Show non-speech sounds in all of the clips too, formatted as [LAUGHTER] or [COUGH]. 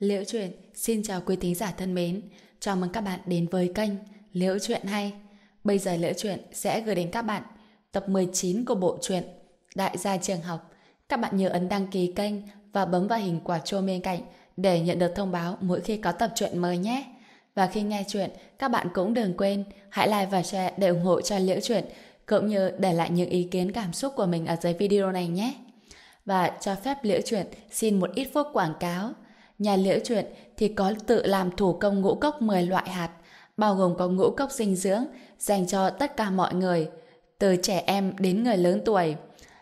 Liễu Chuyện xin chào quý thính giả thân mến. Chào mừng các bạn đến với kênh Liễu Chuyện Hay. Bây giờ Liễu Chuyện sẽ gửi đến các bạn tập 19 của bộ truyện Đại gia trường học. Các bạn nhớ ấn đăng ký kênh và bấm vào hình quả chuông bên cạnh để nhận được thông báo mỗi khi có tập truyện mới nhé. Và khi nghe chuyện, các bạn cũng đừng quên hãy like và share để ủng hộ cho Liễu Chuyện cũng như để lại những ý kiến cảm xúc của mình ở dưới video này nhé. Và cho phép Liễu Chuyện xin một ít phút quảng cáo. Nhà Liễu Chuyện thì có tự làm thủ công ngũ cốc 10 loại hạt, bao gồm có ngũ cốc dinh dưỡng dành cho tất cả mọi người, từ trẻ em đến người lớn tuổi.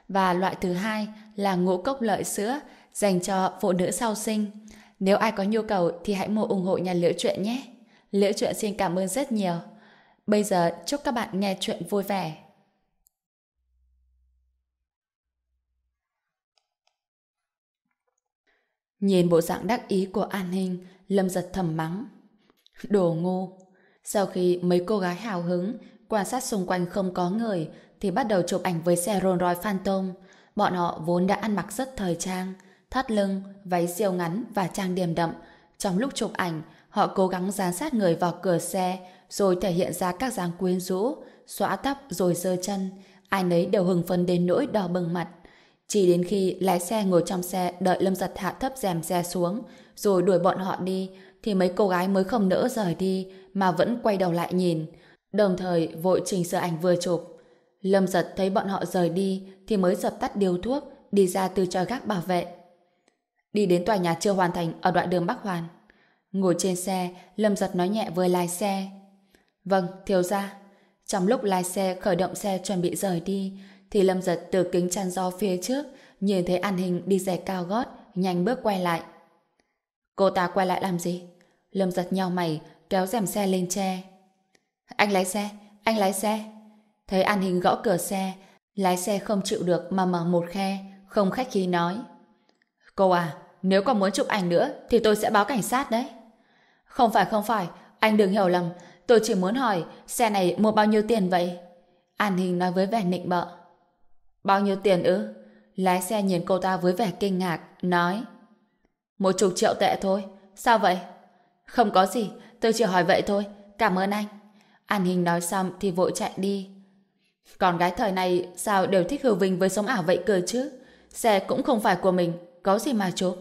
Và loại thứ hai là ngũ cốc lợi sữa dành cho phụ nữ sau sinh. Nếu ai có nhu cầu thì hãy mua ủng hộ nhà Liễu Chuyện nhé. Liễu Chuyện xin cảm ơn rất nhiều. Bây giờ chúc các bạn nghe chuyện vui vẻ. Nhìn bộ dạng đắc ý của An Hình, Lâm giật thầm mắng. Đồ ngu! Sau khi mấy cô gái hào hứng, quan sát xung quanh không có người, thì bắt đầu chụp ảnh với xe Rolls Royce Phantom. Bọn họ vốn đã ăn mặc rất thời trang, thắt lưng, váy siêu ngắn và trang điểm đậm. Trong lúc chụp ảnh, họ cố gắng dán sát người vào cửa xe, rồi thể hiện ra các dáng quyến rũ, xõa tóc rồi giơ chân. Ai nấy đều hừng phấn đến nỗi đỏ bừng mặt. Chỉ đến khi lái xe ngồi trong xe đợi Lâm Giật hạ thấp rèm xe xuống, rồi đuổi bọn họ đi, thì mấy cô gái mới không nỡ rời đi, mà vẫn quay đầu lại nhìn, đồng thời vội chỉnh sửa ảnh vừa chụp. Lâm Giật thấy bọn họ rời đi, thì mới dập tắt điều thuốc, đi ra từ tròi gác bảo vệ. Đi đến tòa nhà chưa hoàn thành ở đoạn đường Bắc Hoàn. Ngồi trên xe, Lâm Giật nói nhẹ với lái xe. Vâng, thiếu ra. Trong lúc lái xe khởi động xe chuẩn bị rời đi, thì Lâm giật từ kính chắn gió phía trước nhìn thấy An Hình đi giày cao gót nhanh bước quay lại. Cô ta quay lại làm gì? Lâm giật nhau mày kéo rèm xe lên che. Anh lái xe, anh lái xe. Thấy An Hình gõ cửa xe lái xe không chịu được mà mở một khe không khách khí nói. Cô à, nếu còn muốn chụp ảnh nữa thì tôi sẽ báo cảnh sát đấy. Không phải không phải, anh đừng hiểu lầm. Tôi chỉ muốn hỏi xe này mua bao nhiêu tiền vậy? An Hình nói với vẻ nịnh bợ. Bao nhiêu tiền ư? Lái xe nhìn cô ta với vẻ kinh ngạc, nói Một chục triệu tệ thôi. Sao vậy? Không có gì, tôi chỉ hỏi vậy thôi. Cảm ơn anh. An Hình nói xong thì vội chạy đi. Còn gái thời này sao đều thích hư vinh với sống ảo vậy cơ chứ? Xe cũng không phải của mình, có gì mà chụp.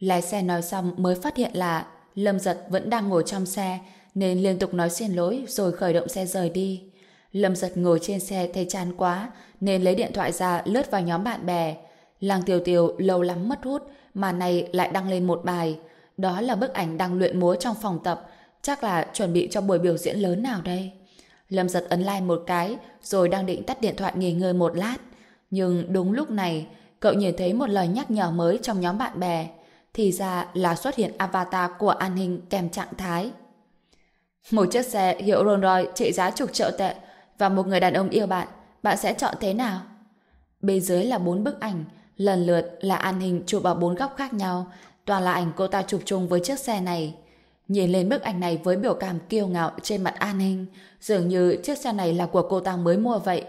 Lái xe nói xong mới phát hiện là Lâm Giật vẫn đang ngồi trong xe nên liên tục nói xin lỗi rồi khởi động xe rời đi. Lâm giật ngồi trên xe thấy chán quá, nên lấy điện thoại ra lướt vào nhóm bạn bè. Làng Tiểu Tiểu lâu lắm mất hút, mà này lại đăng lên một bài. Đó là bức ảnh đang luyện múa trong phòng tập, chắc là chuẩn bị cho buổi biểu diễn lớn nào đây. Lâm giật ấn like một cái, rồi đang định tắt điện thoại nghỉ ngơi một lát. Nhưng đúng lúc này, cậu nhìn thấy một lời nhắc nhở mới trong nhóm bạn bè. Thì ra là xuất hiện avatar của an hình kèm trạng thái. Một chiếc xe hiệu Rolls Royce trị giá chục triệu tệ, và một người đàn ông yêu bạn, bạn sẽ chọn thế nào? Bên dưới là bốn bức ảnh, lần lượt là an hình chụp ở bốn góc khác nhau, toàn là ảnh cô ta chụp chung với chiếc xe này. Nhìn lên bức ảnh này với biểu cảm kiêu ngạo trên mặt an hình, dường như chiếc xe này là của cô ta mới mua vậy.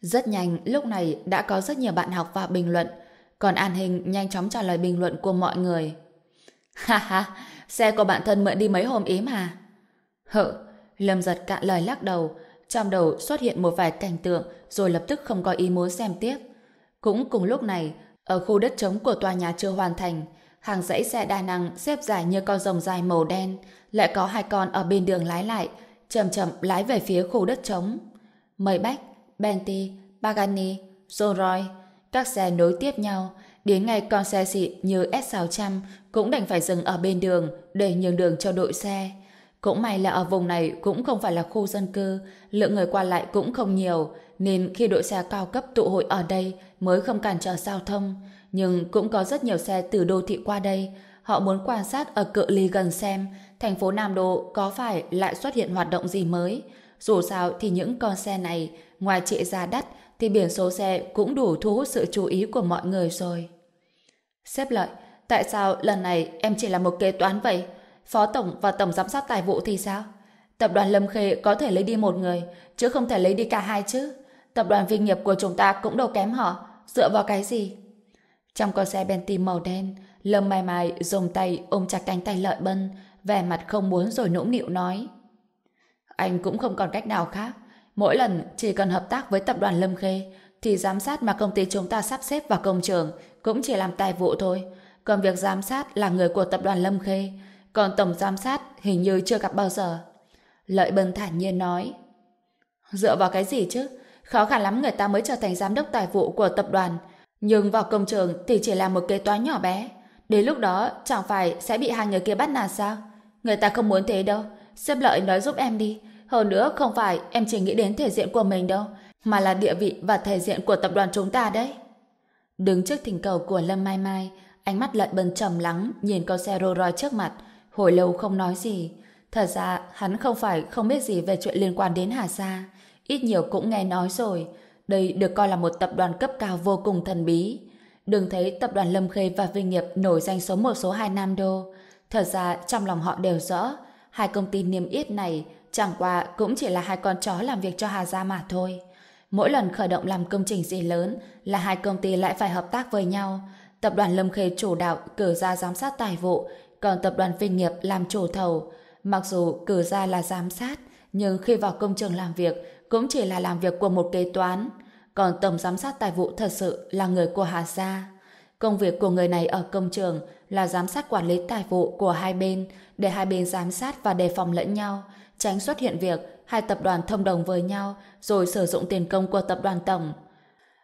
Rất nhanh, lúc này đã có rất nhiều bạn học vào bình luận, còn an hình nhanh chóng trả lời bình luận của mọi người. [LAUGHS] Ha ha, xe của bạn thân mượn đi mấy hôm ý mà. Hỡ, Lâm giật cạn lời lắc đầu, trong đầu xuất hiện một vài cảnh tượng rồi lập tức không có ý muốn xem tiếp. Cũng cùng lúc này, ở khu đất trống của tòa nhà chưa hoàn thành, hàng dãy xe đa năng xếp dài như con rồng dài màu đen, lại có hai con ở bên đường lái lại, chậm chậm lái về phía khu đất trống. Mây Bách, Bentley, Pagani, Rolls Royce, các xe nối tiếp nhau, đến ngay con xe xịn như S600 cũng đành phải dừng ở bên đường để nhường đường cho đội xe. Cũng may là ở vùng này cũng không phải là khu dân cư, lượng người qua lại cũng không nhiều, nên khi đội xe cao cấp tụ hội ở đây mới không cản trở giao thông. Nhưng cũng có rất nhiều xe từ đô thị qua đây. Họ muốn quan sát ở cự ly gần xem thành phố Nam Đô có phải lại xuất hiện hoạt động gì mới. Dù sao thì những con xe này, ngoài trị giá đắt, thì biển số xe cũng đủ thu hút sự chú ý của mọi người rồi. Xếp lợi, tại sao lần này em chỉ là một kế toán vậy? Phó Tổng và Tổng Giám sát Tài vụ thì sao? Tập đoàn Lâm Khê có thể lấy đi một người, chứ không thể lấy đi cả hai chứ. Tập đoàn Vinh Nghiệp của chúng ta cũng đâu kém họ, dựa vào cái gì? Trong con xe Bentley màu đen, Lâm Mai Mai dùng tay ôm chặt cánh tay Lợi Bân, vẻ mặt không muốn rồi nũng nịu nói. Anh cũng không còn cách nào khác. Mỗi lần chỉ cần hợp tác với tập đoàn Lâm Khê, thì giám sát mà công ty chúng ta sắp xếp vào công trường cũng chỉ làm tài vụ thôi. Còn việc giám sát là người của tập đoàn Lâm Khê, còn tổng giám sát hình như chưa gặp bao giờ. Lợi Bân thản nhiên nói. Dựa vào cái gì chứ? Khó khăn lắm người ta mới trở thành giám đốc tài vụ của tập đoàn. Nhưng vào công trường thì chỉ là một kế toán nhỏ bé. Đến lúc đó chẳng phải sẽ bị hai người kia bắt nạt sao? Người ta không muốn thế đâu. Xếp lợi nói giúp em đi. Hơn nữa không phải em chỉ nghĩ đến thể diện của mình đâu, mà là địa vị và thể diện của tập đoàn chúng ta đấy. Đứng trước thỉnh cầu của Lâm Mai Mai, ánh mắt lợi bần trầm lắng nhìn con xe Rolls Royce trước mặt, hồi lâu không nói gì. Thật ra hắn không phải không biết gì về chuyện liên quan đến Hà Sa, ít nhiều cũng nghe nói rồi. Đây được coi là một tập đoàn cấp cao vô cùng thần bí. Đừng thấy tập đoàn Lâm Khê và Vinh Nghiệp nổi danh số một số hai Nam Đô. Thật ra trong lòng họ đều rõ, hai công ty niêm yết này chẳng qua cũng chỉ là hai con chó làm việc cho Hà Gia mà thôi. Mỗi lần khởi động làm công trình gì lớn là hai công ty lại phải hợp tác với nhau. Tập đoàn Lâm Khê chủ đạo cử ra giám sát tài vụ, còn tập đoàn Vinh Nghiệp làm chủ thầu. Mặc dù cử ra là giám sát, nhưng khi vào công trường làm việc cũng chỉ là làm việc của một kế toán. Còn tổng giám sát tài vụ thật sự là người của Hà Gia. Công việc của người này ở công trường là giám sát quản lý tài vụ của hai bên để hai bên giám sát và đề phòng lẫn nhau, tránh xuất hiện việc hai tập đoàn thông đồng với nhau rồi sử dụng tiền công của tập đoàn tổng.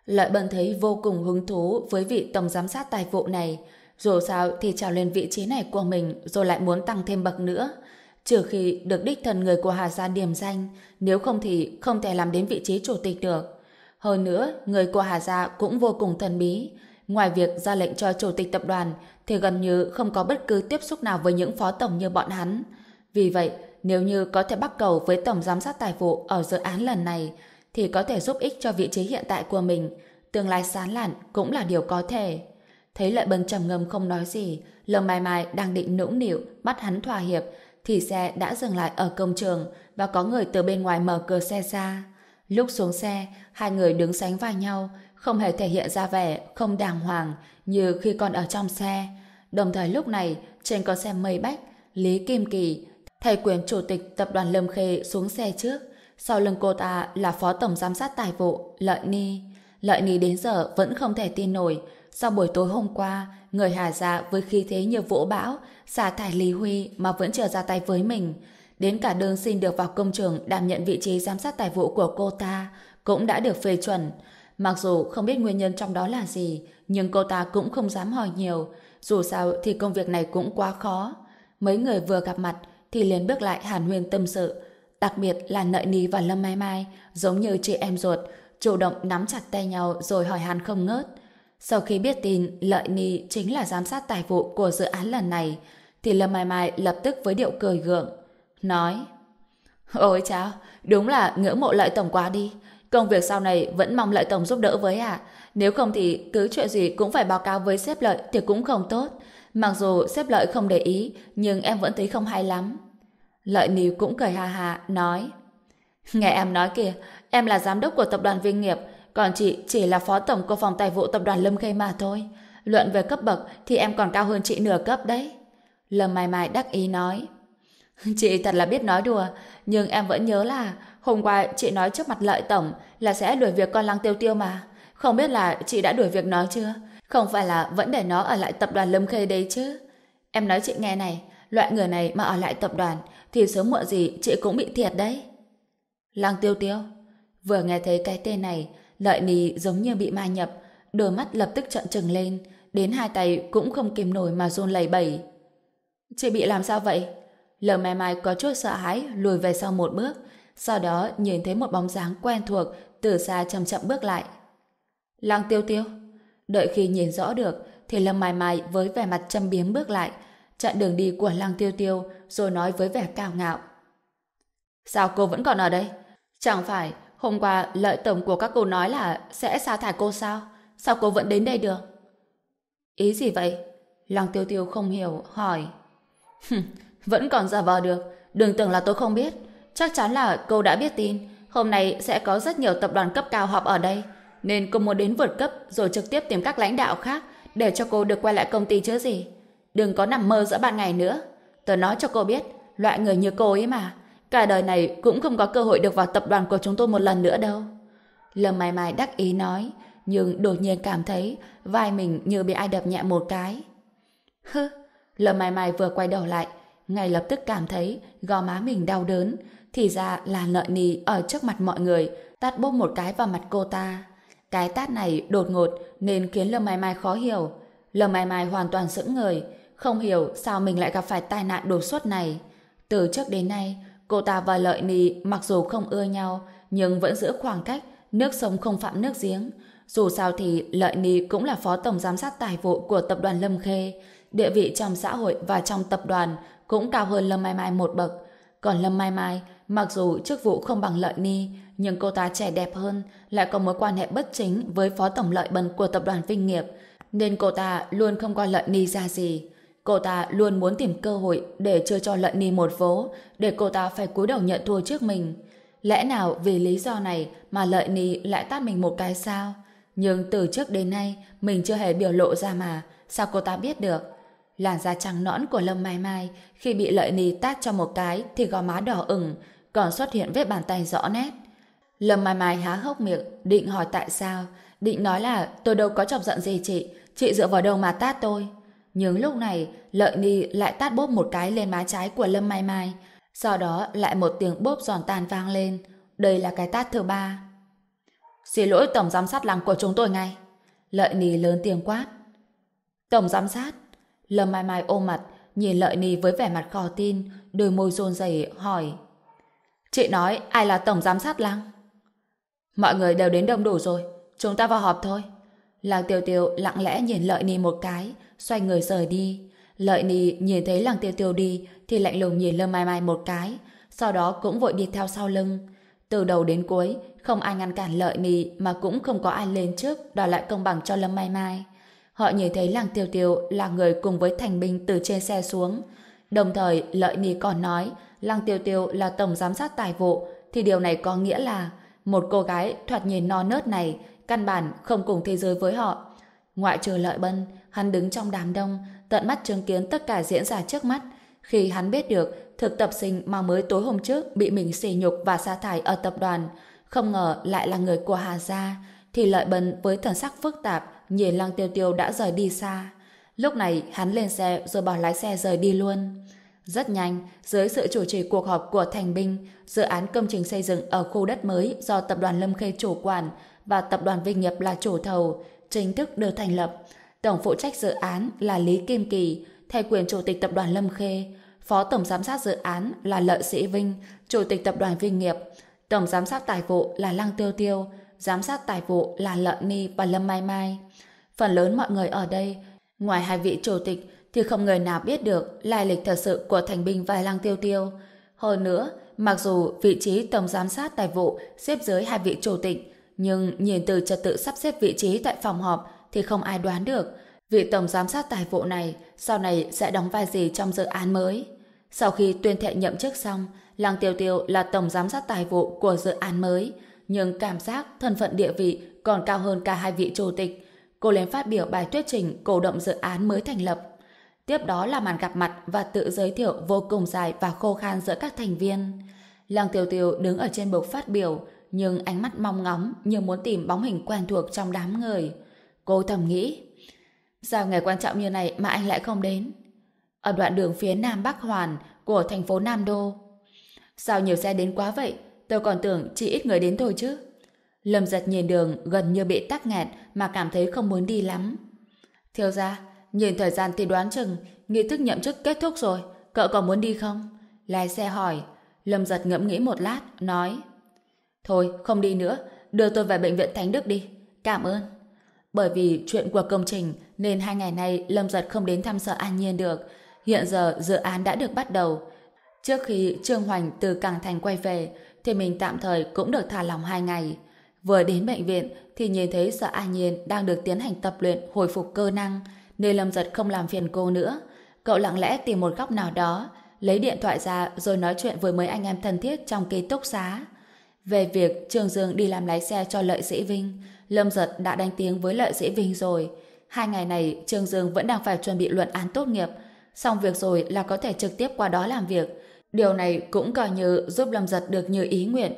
Lợi Bân thấy vô cùng hứng thú với vị tổng giám sát tài vụ này. Dù sao thì trào lên vị trí này của mình rồi lại muốn tăng thêm bậc nữa. Trừ khi được đích thần người của Hà Gia điểm danh, nếu không thì không thể làm đến vị trí chủ tịch được. Hơn nữa, người của Hà Gia cũng vô cùng thần bí. Ngoài việc ra lệnh cho chủ tịch tập đoàn, thì gần như không có bất cứ tiếp xúc nào với những phó tổng như bọn hắn. Vì vậy, nếu như có thể bắt cầu với tổng giám sát tài vụ ở dự án lần này, thì có thể giúp ích cho vị trí hiện tại của mình. Tương lai sán lạn cũng là điều có thể. Thấy lợi bân trầm ngâm không nói gì, Lâm Mai Mai đang định nũng nịu bắt hắn thỏa hiệp, thì xe đã dừng lại ở công trường và có người từ bên ngoài mở cửa xe ra. Lúc xuống xe, hai người đứng sánh vai nhau, không hề thể hiện ra vẻ không đàng hoàng như khi còn ở trong xe. Đồng thời lúc này, trên con xe mây bách, Lý Kim Kỳ, thầy quyền chủ tịch tập đoàn Lâm Khê xuống xe trước. Sau lưng cô ta là phó tổng giám sát tài vụ, Lợi Ni. Lợi Ni đến giờ vẫn không thể tin nổi. Sau buổi tối hôm qua, người Hà Gia với khí thế như vũ bão, xả thải Lý Huy mà vẫn chưa ra tay với mình. Đến cả đơn xin được vào công trường đảm nhận vị trí giám sát tài vụ của cô ta cũng đã được phê chuẩn. Mặc dù không biết nguyên nhân trong đó là gì, nhưng cô ta cũng không dám hỏi nhiều. Dù sao thì công việc này cũng quá khó. Mấy người vừa gặp mặt thì liền bước lại hàn huyên tâm sự. Đặc biệt là Nợi ní và Lâm Mai Mai, giống như chị em ruột, chủ động nắm chặt tay nhau rồi hỏi han không ngớt. Sau khi biết tin Lợi Ni chính là giám sát tài vụ của dự án lần này, thì Lâm Mai Mai lập tức với điệu cười gượng, nói Ôi chào, đúng là ngưỡng mộ Lợi Tổng quá đi. Công việc sau này vẫn mong Lợi Tổng giúp đỡ với ạ. Nếu không thì cứ chuyện gì cũng phải báo cáo với sếp Lợi thì cũng không tốt. Mặc dù sếp Lợi không để ý, nhưng em vẫn thấy không hay lắm. Lợi ni cũng cười ha ha, nói Nghe em nói kìa, em là giám đốc của tập đoàn Vinh Nghiệp, còn chị chỉ là phó tổng của phòng tài vụ tập đoàn Lâm Khê mà thôi. Luận về cấp bậc thì em còn cao hơn chị nửa cấp đấy. Lâm Mai Mai đắc ý nói. [LAUGHS] Chị thật là biết nói đùa, nhưng em vẫn nhớ là hôm qua chị nói trước mặt lợi tổng là sẽ đuổi việc con lăng tiêu tiêu mà. Không biết là chị đã đuổi việc nó chưa? Không phải là vẫn để nó ở lại tập đoàn Lâm Khê đấy chứ? Em nói chị nghe này, loại người này mà ở lại tập đoàn thì sớm muộn gì chị cũng bị thiệt đấy. Lăng tiêu tiêu. Vừa nghe thấy cái tên này, lợi nì giống như bị ma nhập, đôi mắt lập tức trợn trừng lên, đến hai tay cũng không kìm nổi mà run lẩy bẩy. Chị bị làm sao vậy? Lờ mai mai có chút sợ hãi lùi về sau một bước, sau đó nhìn thấy một bóng dáng quen thuộc từ xa chậm chậm bước lại. Lăng tiêu tiêu. Đợi khi nhìn rõ được, thì Lâm Mai Mai với vẻ mặt châm biếm bước lại, chặn đường đi của Lăng Tiêu Tiêu rồi nói với vẻ cao ngạo. Sao cô vẫn còn ở đây? Chẳng phải hôm qua lợi tổng của các cô nói là sẽ sa thải cô sao? Sao cô vẫn đến đây được? Ý gì vậy? Lăng Tiêu Tiêu không hiểu, hỏi. vẫn còn giả vờ được, đừng tưởng là tôi không biết. Chắc chắn là cô đã biết tin, hôm nay sẽ có rất nhiều tập đoàn cấp cao họp ở đây, nên cô muốn đến vượt cấp rồi trực tiếp tìm các lãnh đạo khác để cho cô được quay lại công ty chứ gì. Đừng có nằm mơ giữa ban ngày nữa. Tớ nói cho cô biết, loại người như cô ấy mà, cả đời này cũng không có cơ hội được vào tập đoàn của chúng tôi một lần nữa đâu. Lâm Mai Mai đắc ý nói, nhưng đột nhiên cảm thấy vai mình như bị ai đập nhẹ một cái. Hứ, Lâm Mai Mai vừa quay đầu lại, ngay lập tức cảm thấy gò má mình đau đớn, thì ra là lợi nì ở trước mặt mọi người, tát bốc một cái vào mặt cô ta. Cái tát này đột ngột nên khiến Lâm Mai Mai khó hiểu. Lâm Mai Mai hoàn toàn sững người, không hiểu sao mình lại gặp phải tai nạn đột xuất này. Từ trước đến nay, cô ta và Lợi Nì mặc dù không ưa nhau, nhưng vẫn giữ khoảng cách, nước sông không phạm nước giếng. Dù sao thì Lợi Nì cũng là phó tổng giám sát tài vụ của tập đoàn Lâm Khê. Địa vị trong xã hội và trong tập đoàn cũng cao hơn Lâm Mai Mai một bậc. Còn Lâm Mai Mai, mặc dù chức vụ không bằng Lợi Ni, nhưng cô ta trẻ đẹp hơn, lại có mối quan hệ bất chính với phó tổng lợi bần của tập đoàn Vinh Nghiệp, nên cô ta luôn không coi Lợi Ni ra gì. Cô ta luôn muốn tìm cơ hội để chơi cho Lợi Ni một vố, để cô ta phải cúi đầu nhận thua trước mình. Lẽ nào vì lý do này mà Lợi Ni lại tát mình một cái sao? Nhưng từ trước đến nay, mình chưa hề biểu lộ ra mà, sao cô ta biết được? Làn da trắng nõn của Lâm Mai Mai khi bị Lợi Ni tát cho một cái thì gò má đỏ ửng, còn xuất hiện vết bàn tay rõ nét. Lâm Mai Mai há hốc miệng, định hỏi tại sao, định nói là tôi đâu có chọc giận gì chị, chị dựa vào đâu mà tát tôi. Nhưng lúc này, Lợi Ni lại tát bốp một cái lên má trái của Lâm Mai Mai, sau đó lại một tiếng bốp giòn tan vang lên. Đây là cái tát thứ ba. Xin lỗi Tổng Giám sát làng của chúng tôi ngay. Lợi Ni lớn tiếng quát. Tổng Giám sát? Lâm Mai Mai ôm mặt, nhìn Lợi Ni với vẻ mặt khó tin, đôi môi rôn rẩy hỏi. Chị nói ai là Tổng Giám sát lăng? Mọi người đều đến đông đủ rồi, chúng ta vào họp thôi. Làng Tiêu Tiêu lặng lẽ nhìn Lợi Ni một cái, xoay người rời đi. Lợi Ni nhìn thấy làng Tiêu Tiêu đi thì lạnh lùng nhìn Lâm Mai Mai một cái, sau đó cũng vội đi theo sau lưng. Từ đầu đến cuối, không ai ngăn cản Lợi Ni mà cũng không có ai lên trước đòi lại công bằng cho Lâm Mai Mai. Họ nhìn thấy làng Tiêu Tiêu là người cùng với thành binh từ trên xe xuống. Đồng thời, Lợi Ni còn nói làng Tiêu Tiêu là tổng giám sát tài vụ thì điều này có nghĩa là một cô gái thoạt nhìn non nớt này căn bản không cùng thế giới với họ. Ngoại trừ lợi bân, hắn đứng trong đám đông, tận mắt chứng kiến tất cả diễn ra trước mắt. Khi hắn biết được thực tập sinh mà mới tối hôm trước bị mình xỉ nhục và sa thải ở tập đoàn, không ngờ lại là người của Hà Gia, thì lợi bân với thần sắc phức tạp nhìn lăng tiêu tiêu đã rời đi xa. Lúc này hắn lên xe rồi bỏ lái xe rời đi luôn. Rất nhanh, dưới sự chủ trì cuộc họp của thành binh, dự án công trình xây dựng ở khu đất mới do Tập đoàn Lâm Khê chủ quản và Tập đoàn Vinh Nghiệp là chủ thầu, chính thức được thành lập. Tổng phụ trách dự án là Lý Kim Kỳ, thay quyền Chủ tịch Tập đoàn Lâm Khê. Phó Tổng Giám sát dự án là Lợi Sĩ Vinh, Chủ tịch Tập đoàn Vinh Nghiệp. Tổng Giám sát tài vụ là Lăng Tiêu Tiêu, Giám sát tài vụ là Lợi Ni và Lâm Mai Mai. Phần lớn mọi người ở đây, ngoài hai vị chủ tịch, thì không người nào biết được lai lịch thật sự của thành binh và Lăng Tiêu Tiêu. Hơn nữa, mặc dù vị trí Tổng Giám sát tài vụ xếp dưới hai vị chủ tịch, nhưng nhìn từ trật tự sắp xếp vị trí tại phòng họp thì không ai đoán được vị tổng giám sát tài vụ này sau này sẽ đóng vai gì trong dự án mới. Sau khi tuyên thệ nhậm chức xong, Lăng Tiêu Tiêu là tổng giám sát tài vụ của dự án mới, nhưng cảm giác thân phận địa vị còn cao hơn cả hai vị chủ tịch. Cô lên phát biểu bài thuyết trình cổ động dự án mới thành lập. Tiếp đó là màn gặp mặt và tự giới thiệu vô cùng dài và khô khan giữa các thành viên. Lăng Tiêu Tiêu đứng ở trên bục phát biểu, nhưng ánh mắt mong ngóng như muốn tìm bóng hình quen thuộc trong đám người. Cô thầm nghĩ, sao ngày quan trọng như này mà anh lại không đến? Ở đoạn đường phía Nam Bắc Hoàn của thành phố Nam Đô. Sao nhiều xe đến quá vậy? Tôi còn tưởng chỉ ít người đến thôi chứ. Lâm giật nhìn đường gần như bị tắc nghẹt mà cảm thấy không muốn đi lắm. Thiếu ra, nhìn thời gian thì đoán chừng nghi thức nhậm chức kết thúc rồi. Cậu còn muốn đi không? Lái xe hỏi. Lâm giật ngẫm nghĩ một lát, nói Thôi, không đi nữa, đưa tôi về bệnh viện Thánh Đức đi. Cảm ơn. Bởi vì chuyện của công trình nên hai ngày nay Lâm Giật không đến thăm sở An Nhiên được. Hiện giờ dự án đã được bắt đầu. Trước khi Trương Hoành từ Càng Thành quay về thì mình tạm thời cũng được thả lòng hai ngày. Vừa đến bệnh viện thì nhìn thấy sở An Nhiên đang được tiến hành tập luyện hồi phục cơ năng nên Lâm Giật không làm phiền cô nữa. Cậu lặng lẽ tìm một góc nào đó lấy điện thoại ra rồi nói chuyện với mấy anh em thân thiết trong ký túc xá. Về việc Trường Dương đi làm lái xe cho Lợi Sĩ Vinh, Lâm Giật đã đánh tiếng với Lợi Sĩ Vinh rồi. Hai ngày này Trương Dương vẫn đang phải chuẩn bị luận án tốt nghiệp. Xong việc rồi là có thể trực tiếp qua đó làm việc. Điều này cũng coi như giúp Lâm Giật được như ý nguyện.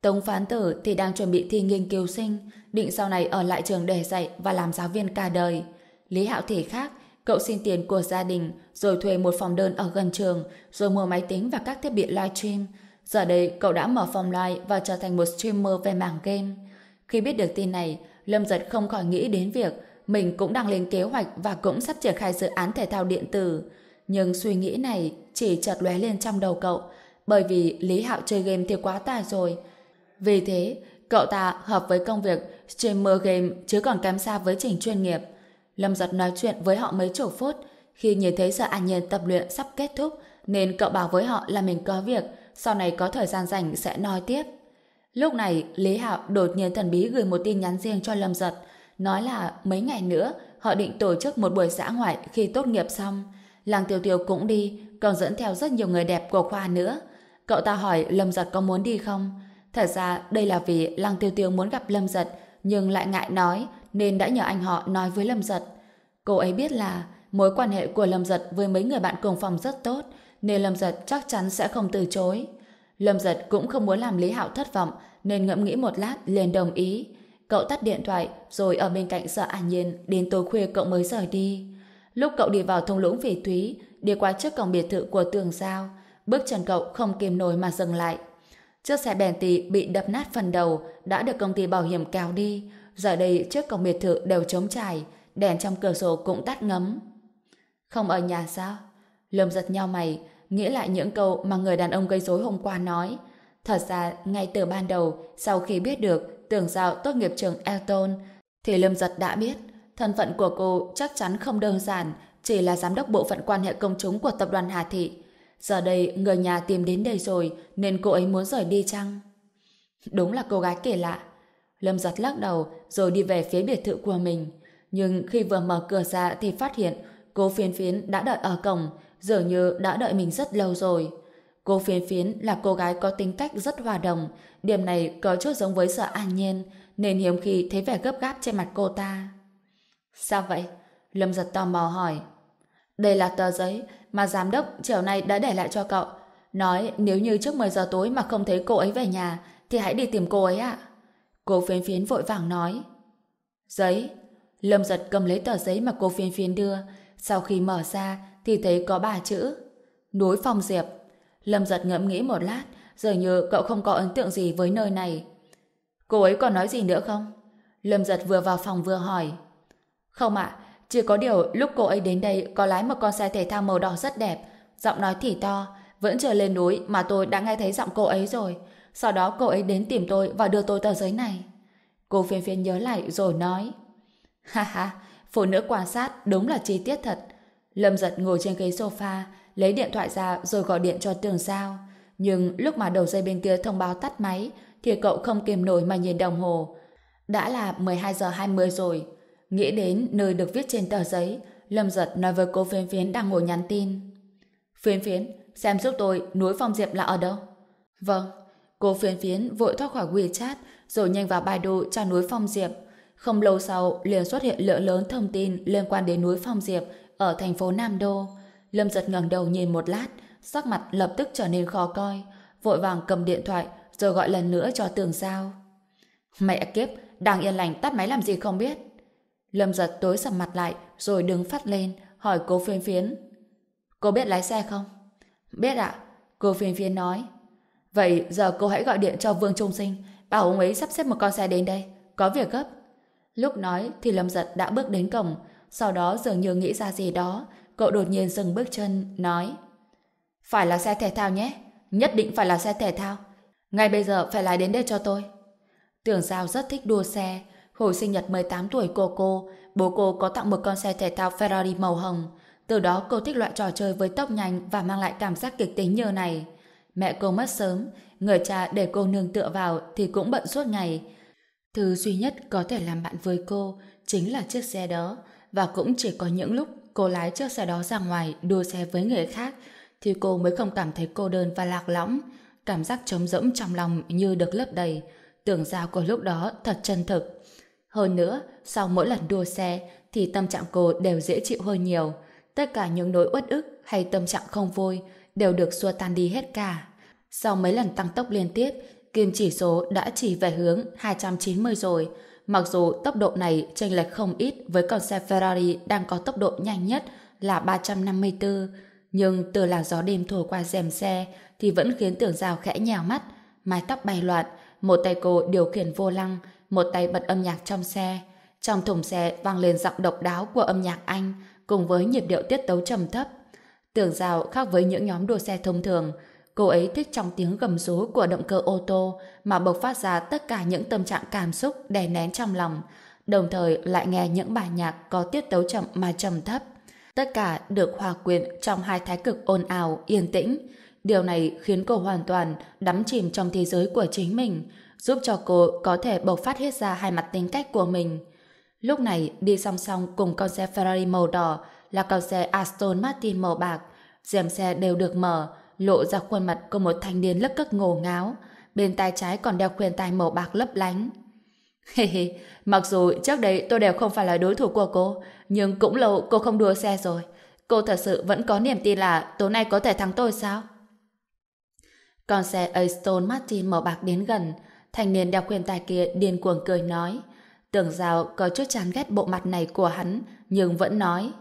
Tống phán tử thì đang chuẩn bị thi nghiên cứu sinh, định sau này ở lại trường để dạy và làm giáo viên cả đời. Lý Hạo thì khác, cậu xin tiền của gia đình, rồi thuê một phòng đơn ở gần trường, rồi mua máy tính và các thiết bị livestream. Giờ đây, cậu đã mở phòng live và trở thành một streamer về mảng game. Khi biết được tin này, Lâm Giật không khỏi nghĩ đến việc mình cũng đang lên kế hoạch và cũng sắp triển khai dự án thể thao điện tử. Nhưng suy nghĩ này chỉ chợt lóe lên trong đầu cậu, bởi vì Lý Hạo chơi game thì quá tài rồi. Vì thế, cậu ta hợp với công việc streamer game chứ còn kém xa với trình chuyên nghiệp. Lâm giật nói chuyện với họ mấy chục phút, khi nhìn thấy sợ an nhiên tập luyện sắp kết thúc, nên cậu bảo với họ là mình có việc, sau này có thời gian rảnh sẽ nói tiếp. Lúc này, Lý Hạo đột nhiên thần bí gửi một tin nhắn riêng cho Lâm Giật, nói là mấy ngày nữa họ định tổ chức một buổi xã ngoại khi tốt nghiệp xong. Làng Tiêu Tiêu cũng đi, còn dẫn theo rất nhiều người đẹp của khoa nữa. Cậu ta hỏi Lâm Giật có muốn đi không? Thật ra đây là vì Lăng Tiêu Tiêu muốn gặp Lâm Giật, nhưng lại ngại nói, nên đã nhờ anh họ nói với Lâm Giật. Cô ấy biết là mối quan hệ của Lâm Giật với mấy người bạn cùng phòng rất tốt, nên Lâm Giật chắc chắn sẽ không từ chối. Lâm Giật cũng không muốn làm Lý Hạo thất vọng, nên ngẫm nghĩ một lát liền đồng ý. Cậu tắt điện thoại, rồi ở bên cạnh sợ an nhiên, đến tối khuya cậu mới rời đi. Lúc cậu đi vào thung lũng phỉ thúy, đi qua trước cổng biệt thự của tường giao, bước chân cậu không kìm nổi mà dừng lại. Chiếc xe bèn tì bị đập nát phần đầu đã được công ty bảo hiểm kéo đi. Giờ đây trước cổng biệt thự đều trống trải, đèn trong cửa sổ cũng tắt ngấm. Không ở nhà sao? Lâm giật nhau mày, nghĩ lại những câu mà người đàn ông gây rối hôm qua nói. Thật ra, ngay từ ban đầu, sau khi biết được tưởng giao tốt nghiệp trường Elton, thì Lâm giật đã biết thân phận của cô chắc chắn không đơn giản, chỉ là giám đốc bộ phận quan hệ công chúng của tập đoàn Hà Thị. Giờ đây người nhà tìm đến đây rồi nên cô ấy muốn rời đi chăng? Đúng là cô gái kỳ lạ. Lâm giật lắc đầu rồi đi về phía biệt thự của mình. Nhưng khi vừa mở cửa ra thì phát hiện cô phiến phiến đã đợi ở cổng dường như đã đợi mình rất lâu rồi. Cô phiến phiến là cô gái có tính cách rất hòa đồng điểm này có chút giống với sợ an nhiên, nên hiếm khi thấy vẻ gấp gáp trên mặt cô ta. Sao vậy? Lâm giật tò mò hỏi. Đây là tờ giấy mà giám đốc chiều nay đã để lại cho cậu. Nói nếu như trước 10 giờ tối mà không thấy cô ấy về nhà, thì hãy đi tìm cô ấy ạ. Cô phiến phiến vội vàng nói. Giấy. Lâm giật cầm lấy tờ giấy mà cô phiến phiến đưa. Sau khi mở ra thì thấy có ba chữ. Núi Phong Diệp. Lâm giật ngẫm nghĩ một lát dường như cậu không có ấn tượng gì với nơi này. Cô ấy còn nói gì nữa không? Lâm giật vừa vào phòng vừa hỏi. Không ạ, chỉ có điều lúc cô ấy đến đây có lái một con xe thể thao màu đỏ rất đẹp, giọng nói thì to, vẫn chưa lên núi mà tôi đã nghe thấy giọng cô ấy rồi. Sau đó cô ấy đến tìm tôi và đưa tôi tờ giấy này. Cô phiên phiên nhớ lại rồi nói. Ha ha, phụ nữ quan sát đúng là chi tiết thật. Lâm giật ngồi trên ghế sofa, lấy điện thoại ra rồi gọi điện cho tường sao. Nhưng lúc mà đầu dây bên kia thông báo tắt máy, thì cậu không kìm nổi mà nhìn đồng hồ. Đã là 12 giờ 20 rồi. Nghĩ đến nơi được viết trên tờ giấy, Lâm Giật nói với cô Phiến Phiến đang ngồi nhắn tin. Phiến Phiến, xem giúp tôi núi Phong Diệp là ở đâu? Vâng. Cô Phiến Phiến vội thoát khỏi WeChat rồi nhanh vào Baidu tra núi Phong Diệp. Không lâu sau liền xuất hiện lượng lớn thông tin liên quan đến núi Phong Diệp ở thành phố Nam Đô. Lâm Giật ngẩng đầu nhìn một lát, sắc mặt lập tức trở nên khó coi, vội vàng cầm điện thoại rồi gọi lần nữa cho tường giao. Mẹ kiếp, đang yên lành tắt máy làm gì không biết. Lâm giật tối sầm mặt lại rồi đứng phát lên hỏi cô phiên phiến. Cô biết lái xe không? Biết ạ. Cô phiên phiến nói. Vậy giờ cô hãy gọi điện cho Vương Trung Sinh bảo ông ấy sắp xếp một con xe đến đây. Có việc gấp. Lúc nói thì Lâm giật đã bước đến cổng sau đó dường như nghĩ ra gì đó cậu đột nhiên dừng bước chân nói Phải là xe thể thao nhé. Nhất định phải là xe thể thao. Ngay bây giờ phải lái đến đây cho tôi. Tưởng Giao rất thích đua xe Hồi sinh nhật 18 tuổi cô cô, bố cô có tặng một con xe thể thao Ferrari màu hồng. Từ đó cô thích loại trò chơi với tốc nhanh và mang lại cảm giác kịch tính như này. Mẹ cô mất sớm, người cha để cô nương tựa vào thì cũng bận suốt ngày. Thứ duy nhất có thể làm bạn với cô chính là chiếc xe đó và cũng chỉ có những lúc cô lái chiếc xe đó ra ngoài đua xe với người khác thì cô mới không cảm thấy cô đơn và lạc lõng. Cảm giác trống rỗng trong lòng như được lấp đầy. Tưởng ra của lúc đó thật chân thực. Hơn nữa, sau mỗi lần đua xe thì tâm trạng cô đều dễ chịu hơn nhiều. Tất cả những nỗi uất ức hay tâm trạng không vui đều được xua tan đi hết cả. Sau mấy lần tăng tốc liên tiếp, kim chỉ số đã chỉ về hướng 290 rồi. Mặc dù tốc độ này chênh lệch không ít với con xe Ferrari đang có tốc độ nhanh nhất là 354, nhưng từ làn gió đêm thổi qua rèm xe thì vẫn khiến tưởng rào khẽ nhào mắt, mái tóc bay loạn, một tay cô điều khiển vô lăng, một tay bật âm nhạc trong xe. Trong thùng xe vang lên giọng độc đáo của âm nhạc Anh, cùng với nhịp điệu tiết tấu trầm thấp. Tưởng rào khác với những nhóm đua xe thông thường, cô ấy thích trong tiếng gầm rú của động cơ ô tô mà bộc phát ra tất cả những tâm trạng cảm xúc đè nén trong lòng, đồng thời lại nghe những bài nhạc có tiết tấu chậm mà trầm thấp. Tất cả được hòa quyện trong hai thái cực ồn ào, yên tĩnh. Điều này khiến cô hoàn toàn đắm chìm trong thế giới của chính mình, giúp cho cô có thể bộc phát hết ra hai mặt tính cách của mình. Lúc này, đi song song cùng con xe Ferrari màu đỏ là con xe Aston Martin màu bạc. rèm xe đều được mở, lộ ra khuôn mặt của một thanh niên lất cất ngổ ngáo. Bên tay trái còn đeo khuyên tai màu bạc lấp lánh. [LAUGHS] Hê hê, mặc dù trước đây tôi đều không phải là đối thủ của cô, nhưng cũng lâu cô không đua xe rồi. Cô thật sự vẫn có niềm tin là tối nay có thể thắng tôi sao? Con xe Aston Martin màu bạc đến gần, thanh niên đeo khuyên tai kia điên cuồng cười nói. Tưởng Giao có chút chán ghét bộ mặt này của hắn, nhưng vẫn nói.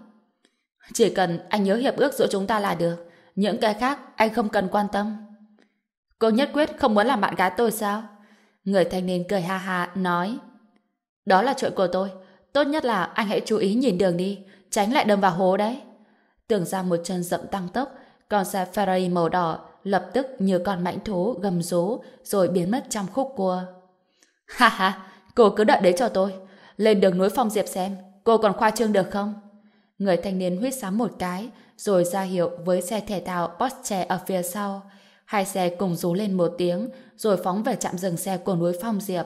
Chỉ cần anh nhớ hiệp ước giữa chúng ta là được. Những cái khác anh không cần quan tâm. Cô nhất quyết không muốn làm bạn gái tôi sao? Người thanh niên cười ha ha, nói. Đó là chuyện của tôi. Tốt nhất là anh hãy chú ý nhìn đường đi, tránh lại đâm vào hố đấy. Tưởng ra một chân rậm tăng tốc, con xe Ferrari màu đỏ lập tức như con mãnh thú gầm rú rồi biến mất trong khúc cua. [LAUGHS] Ha ha, cô cứ đợi đấy cho tôi. Lên đường núi Phong Diệp xem, cô còn khoa trương được không? Người thanh niên huyết sám một cái, rồi ra hiệu với xe thể thao Porsche ở phía sau. Hai xe cùng rú lên một tiếng, rồi phóng về trạm dừng xe của núi Phong Diệp.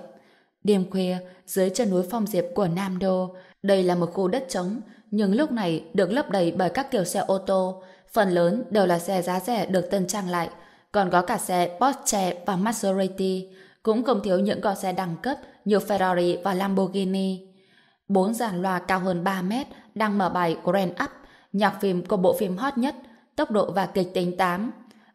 Đêm khuya, dưới chân núi Phong Diệp của Nam Đô, đây là một khu đất trống, nhưng lúc này được lấp đầy bởi các kiểu xe ô tô, phần lớn đều là xe giá rẻ được tân trang lại, còn có cả xe Porsche và Maserati, cũng không thiếu những con xe đẳng cấp như Ferrari và Lamborghini. Bốn dàn loa cao hơn 3 mét đang mở bài Grand Up, nhạc phim của bộ phim hot nhất, tốc độ và kịch tính 8.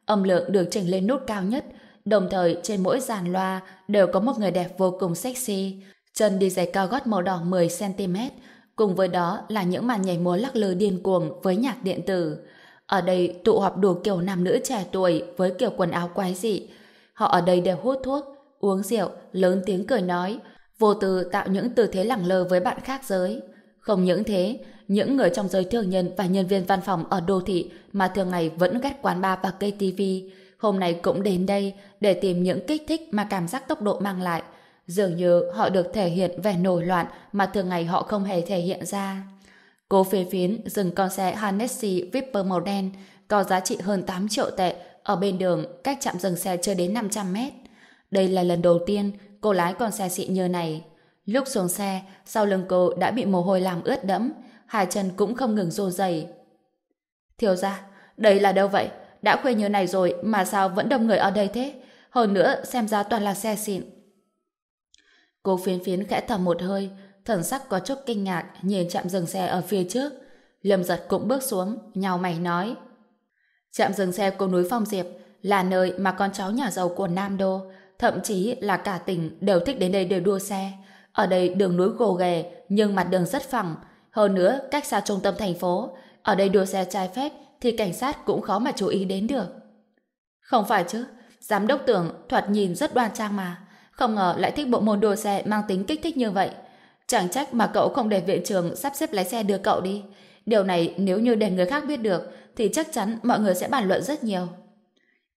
Âm lượng được chỉnh lên nút cao nhất, đồng thời trên mỗi dàn loa đều có một người đẹp vô cùng sexy, chân đi giày cao gót màu đỏ 10cm, cùng với đó là những màn nhảy múa lắc lư điên cuồng với nhạc điện tử. Ở đây tụ họp đủ kiểu nam nữ trẻ tuổi với kiểu quần áo quái dị. Họ ở đây đều hút thuốc, uống rượu, lớn tiếng cười nói, vô tư tạo những tư thế lẳng lơ với bạn khác giới. Không những thế, những người trong giới thương nhân và nhân viên văn phòng ở đô thị mà thường ngày vẫn ghét quán bar và cây tivi, hôm nay cũng đến đây để tìm những kích thích mà cảm giác tốc độ mang lại. Dường như họ được thể hiện vẻ nổi loạn mà thường ngày họ không hề thể hiện ra. Cô phê phiến dừng con xe Hannessy Viper màu đen có giá trị hơn 8 triệu tệ ở bên đường cách trạm dừng xe chưa đến 500 mét. Đây là lần đầu tiên cô lái con xe xịn như này. Lúc xuống xe, sau lưng cô đã bị mồ hôi làm ướt đẫm, hai chân cũng không ngừng rô dày. Thiếu ra, đây là đâu vậy? Đã khuya như này rồi mà sao vẫn đông người ở đây thế? Hơn nữa, xem ra toàn là xe xịn. Cô phiến phiến khẽ thở một hơi, thần sắc có chút kinh ngạc nhìn chạm dừng xe ở phía trước. Lâm giật cũng bước xuống, nhào mày nói. Chạm dừng xe của núi Phong Diệp là nơi mà con cháu nhà giàu của Nam Đô, thậm chí là cả tỉnh đều thích đến đây để đua xe. Ở đây đường núi gồ ghề, nhưng mặt đường rất phẳng. Hơn nữa, cách xa trung tâm thành phố, ở đây đua xe trái phép thì cảnh sát cũng khó mà chú ý đến được. Không phải chứ, giám đốc tưởng thoạt nhìn rất đoan trang mà. Không ngờ lại thích bộ môn đua xe mang tính kích thích như vậy. Chẳng trách mà cậu không để viện trường sắp xếp lái xe đưa cậu đi. Điều này nếu như để người khác biết được thì chắc chắn mọi người sẽ bàn luận rất nhiều.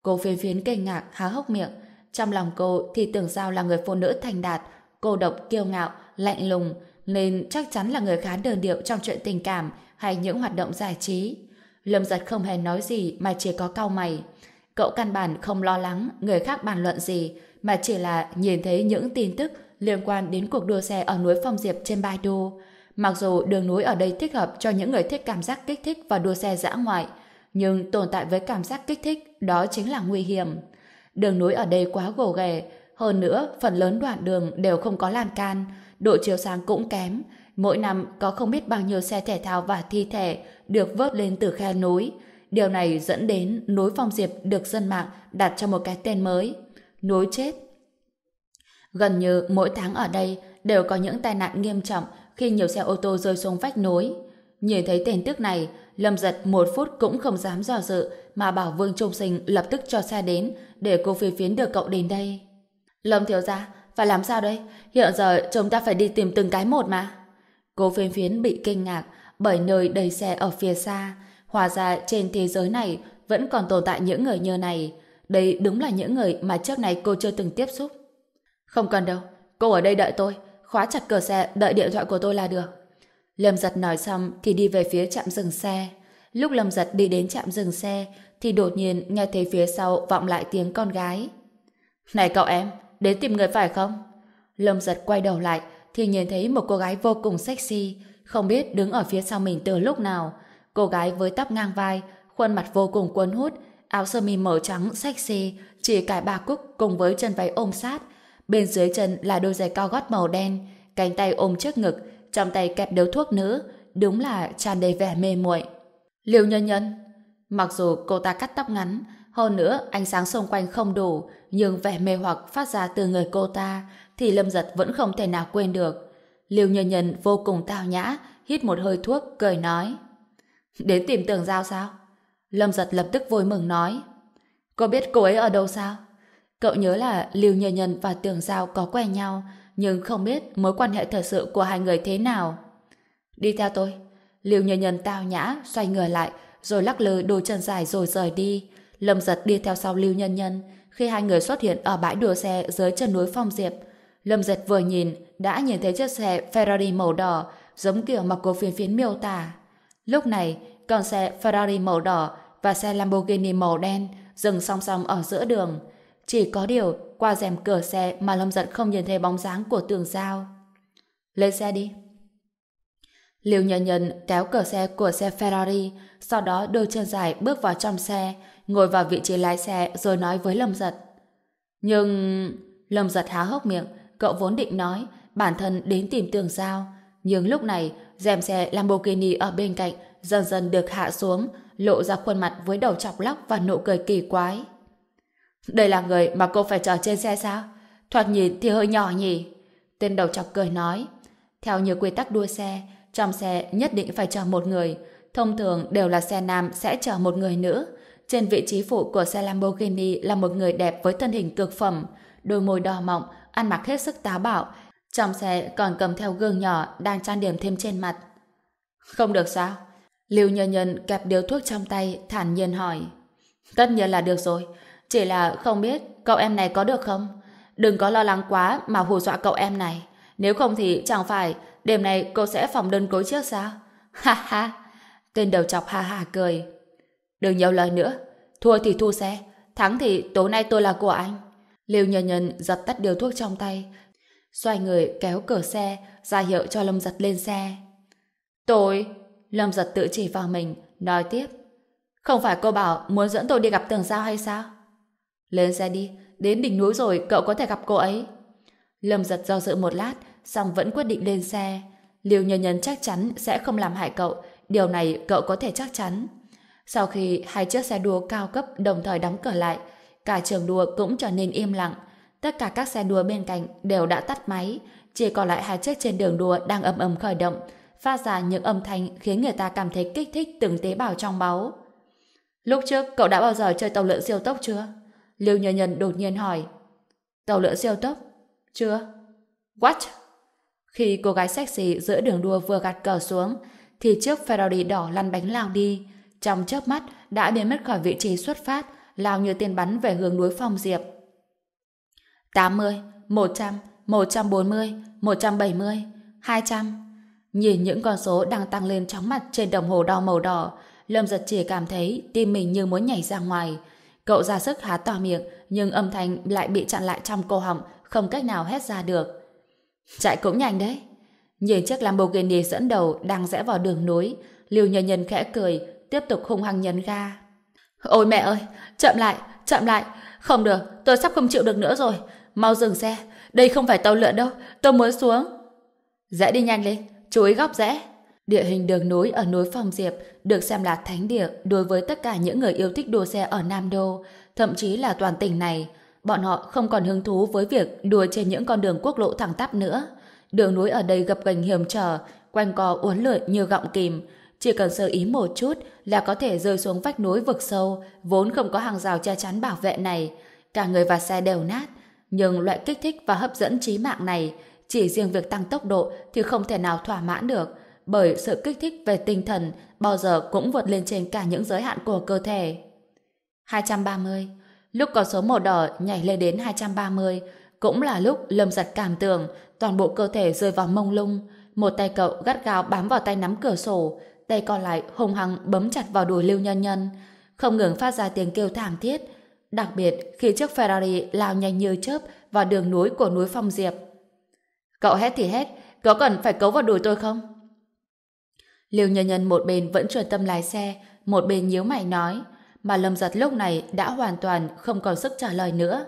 Cô phiến phiến kinh ngạc, há hốc miệng. Trong lòng cô thì tưởng sao là người phụ nữ thành đạt, cô độc, kiêu ngạo, lạnh lùng, nên chắc chắn là người khá đơn điệu trong chuyện tình cảm hay những hoạt động giải trí. Lâm giật không hề nói gì mà chỉ có cau mày. Cậu căn bản không lo lắng người khác bàn luận gì, mà chỉ là nhìn thấy những tin tức liên quan đến cuộc đua xe ở núi Phong Diệp trên Baidu. Mặc dù đường núi ở đây thích hợp cho những người thích cảm giác kích thích và đua xe dã ngoại, nhưng tồn tại với cảm giác kích thích đó chính là nguy hiểm. Đường núi ở đây quá gồ ghề, hơn nữa phần lớn đoạn đường đều không có lan can, độ chiếu sáng cũng kém. Mỗi năm có không biết bao nhiêu xe thể thao và thi thể được vớt lên từ khe núi. Điều này dẫn đến núi Phong Diệp được dân mạng đặt cho một cái tên mới. Núi chết. Gần như mỗi tháng ở đây đều có những tai nạn nghiêm trọng khi nhiều xe ô tô rơi xuống vách núi. Nhìn thấy tên tức này, Lâm giật một phút cũng không dám dò dự mà bảo Vương Trung Sinh lập tức cho xe đến để cô phi phiến được cậu đến đây. Lâm thiếu gia, phải làm sao đây? Hiện giờ chúng ta phải đi tìm từng cái một mà. Cô phiên phiến bị kinh ngạc bởi nơi đầy xe ở phía xa. hòa ra trên thế giới này vẫn còn tồn tại những người như này. Đây đúng là những người mà trước này cô chưa từng tiếp xúc. Không cần đâu, cô ở đây đợi tôi. Khóa chặt cửa xe, đợi điện thoại của tôi là được. Lâm giật nói xong thì đi về phía trạm dừng xe. Lúc Lâm giật đi đến trạm dừng xe thì đột nhiên nghe thấy phía sau vọng lại tiếng con gái. Này cậu em, đến tìm người phải không? Lâm giật quay đầu lại thì nhìn thấy một cô gái vô cùng sexy, không biết đứng ở phía sau mình từ lúc nào. Cô gái với tóc ngang vai, khuôn mặt vô cùng cuốn hút, áo sơ mi màu trắng sexy, chỉ cài ba cúc cùng với chân váy ôm sát. Bên dưới chân là đôi giày cao gót màu đen, cánh tay ôm trước ngực, trong tay kẹp điếu thuốc nữ, đúng là tràn đầy vẻ mê muội. Liêu Nhân Nhân, mặc dù cô ta cắt tóc ngắn, hơn nữa ánh sáng xung quanh không đủ, nhưng vẻ mê hoặc phát ra từ người cô ta thì Lâm Giật vẫn không thể nào quên được. Liêu Nhân Nhân vô cùng tao nhã, hít một hơi thuốc, cười nói. Đến tìm tường giao sao? Lâm Giật lập tức vui mừng nói. Cô biết cô ấy ở đâu sao? Cậu nhớ là Liêu Nhân Nhân và Tường Giao có quen nhau, nhưng không biết mối quan hệ thật sự của hai người thế nào. Đi theo tôi. Liêu Nhân Nhân tao nhã, xoay người lại, rồi lắc lư đôi chân dài rồi rời đi. Lâm giật đi theo sau Lưu Nhân Nhân. Khi hai người xuất hiện ở bãi đua xe dưới chân núi Phong Diệp, Lâm giật vừa nhìn, đã nhìn thấy chiếc xe Ferrari màu đỏ, giống kiểu mà cô phiên phiến miêu tả. Lúc này, con xe Ferrari màu đỏ và xe Lamborghini màu đen dừng song song ở giữa đường. Chỉ có điều, qua rèm cửa xe mà Lâm giật không nhìn thấy bóng dáng của tường giao. Lên xe đi. Liêu Nhân Nhân kéo cửa xe của xe Ferrari, sau đó đôi chân dài bước vào trong xe, ngồi vào vị trí lái xe rồi nói với Lâm Giật. Nhưng... Lâm Giật há hốc miệng, cậu vốn định nói bản thân đến tìm tường giao. Nhưng lúc này, rèm xe Lamborghini ở bên cạnh dần dần được hạ xuống, lộ ra khuôn mặt với đầu chọc lóc và nụ cười kỳ quái. Đây là người mà cô phải chở trên xe sao? Thoạt nhìn thì hơi nhỏ nhỉ? Tên đầu chọc cười nói. Theo như quy tắc đua xe, trong xe nhất định phải chở một người. Thông thường đều là xe nam sẽ chở một người nữa. Trên vị trí phụ của xe Lamborghini là một người đẹp với thân hình cực phẩm, đôi môi đỏ mọng, ăn mặc hết sức táo bạo. Trong xe còn cầm theo gương nhỏ đang trang điểm thêm trên mặt. Không được sao? Lưu Nhân Nhân kẹp điếu thuốc trong tay, thản nhiên hỏi. Tất nhiên là được rồi. Chỉ là không biết cậu em này có được không? Đừng có lo lắng quá mà hù dọa cậu em này. Nếu không thì chẳng phải đêm nay cô sẽ phòng đơn cối trước sao? Ha ha! Tên đầu chọc ha ha cười. Đừng nhiều lời nữa. Thua thì thu xe. Thắng thì tối nay tôi là của anh. Liêu nhân nhân giật tắt điều thuốc trong tay. Xoay người kéo cửa xe, ra hiệu cho Lâm giật lên xe. Tôi... Lâm giật tự chỉ vào mình, nói tiếp. Không phải cô bảo muốn dẫn tôi đi gặp tường giao hay sao? Lên xe đi, đến đỉnh núi rồi cậu có thể gặp cô ấy. Lâm giật do dự một lát, xong vẫn quyết định lên xe. Liêu nhân nhân chắc chắn sẽ không làm hại cậu, điều này cậu có thể chắc chắn. Sau khi hai chiếc xe đua cao cấp đồng thời đóng cửa lại, cả trường đua cũng trở nên im lặng. Tất cả các xe đua bên cạnh đều đã tắt máy, chỉ còn lại hai chiếc trên đường đua đang ầm ầm khởi động, phát ra những âm thanh khiến người ta cảm thấy kích thích từng tế bào trong máu. Lúc trước cậu đã bao giờ chơi tàu lượn siêu tốc chưa? Lưu Nhân Nhân đột nhiên hỏi. Tàu lượn siêu tốc? Chưa. What? Khi cô gái sexy giữa đường đua vừa gạt cờ xuống, thì chiếc Ferrari đỏ lăn bánh lao đi. Trong chớp mắt đã biến mất khỏi vị trí xuất phát, lao như tên bắn về hướng núi Phong Diệp. 80, 100, 140, 170, 200. Nhìn những con số đang tăng lên chóng mặt trên đồng hồ đo màu đỏ, Lâm giật chỉ cảm thấy tim mình như muốn nhảy ra ngoài. Cậu ra sức há to miệng, nhưng âm thanh lại bị chặn lại trong cổ họng, không cách nào hét ra được. Chạy cũng nhanh đấy. Nhìn chiếc Lamborghini dẫn đầu đang rẽ vào đường núi, Lưu Nhân Nhân khẽ cười, tiếp tục hung hăng nhấn ga. Ôi mẹ ơi, chậm lại, chậm lại. Không được, tôi sắp không chịu được nữa rồi. Mau dừng xe, đây không phải tàu lượn đâu, tôi muốn xuống. Rẽ đi nhanh lên, chú ý góc rẽ. Địa hình đường núi ở núi Phong Diệp được xem là thánh địa đối với tất cả những người yêu thích đua xe ở Nam Đô, thậm chí là toàn tỉnh này. Bọn họ không còn hứng thú với việc đua trên những con đường quốc lộ thẳng tắp nữa. Đường núi ở đây gập ghềnh hiểm trở, quanh co uốn lượn như gọng kìm. Chỉ cần sơ ý một chút là có thể rơi xuống vách núi vực sâu, vốn không có hàng rào che chắn bảo vệ này. Cả người và xe đều nát, nhưng loại kích thích và hấp dẫn trí mạng này chỉ riêng việc tăng tốc độ thì không thể nào thỏa mãn được, bởi sự kích thích về tinh thần bao giờ cũng vượt lên trên cả những giới hạn của cơ thể. 230. Lúc có số màu đỏ nhảy lên đến 230, cũng là lúc Lâm giật cảm tưởng toàn bộ cơ thể rơi vào mông lung. Một tay cậu gắt gao bám vào tay nắm cửa sổ, tay còn lại hung hăng bấm chặt vào đùi Lưu Nhân Nhân, không ngừng phát ra tiếng kêu thảm thiết. Đặc biệt khi chiếc Ferrari lao nhanh như chớp vào đường núi của núi Phong Diệp. Cậu hét thì hét, có cần phải cấu vào đùi tôi không? Lưu nhân nhân một bên vẫn truyền tâm lái xe, một bên nhíu mày nói, mà lâm giật lúc này đã hoàn toàn không còn sức trả lời nữa.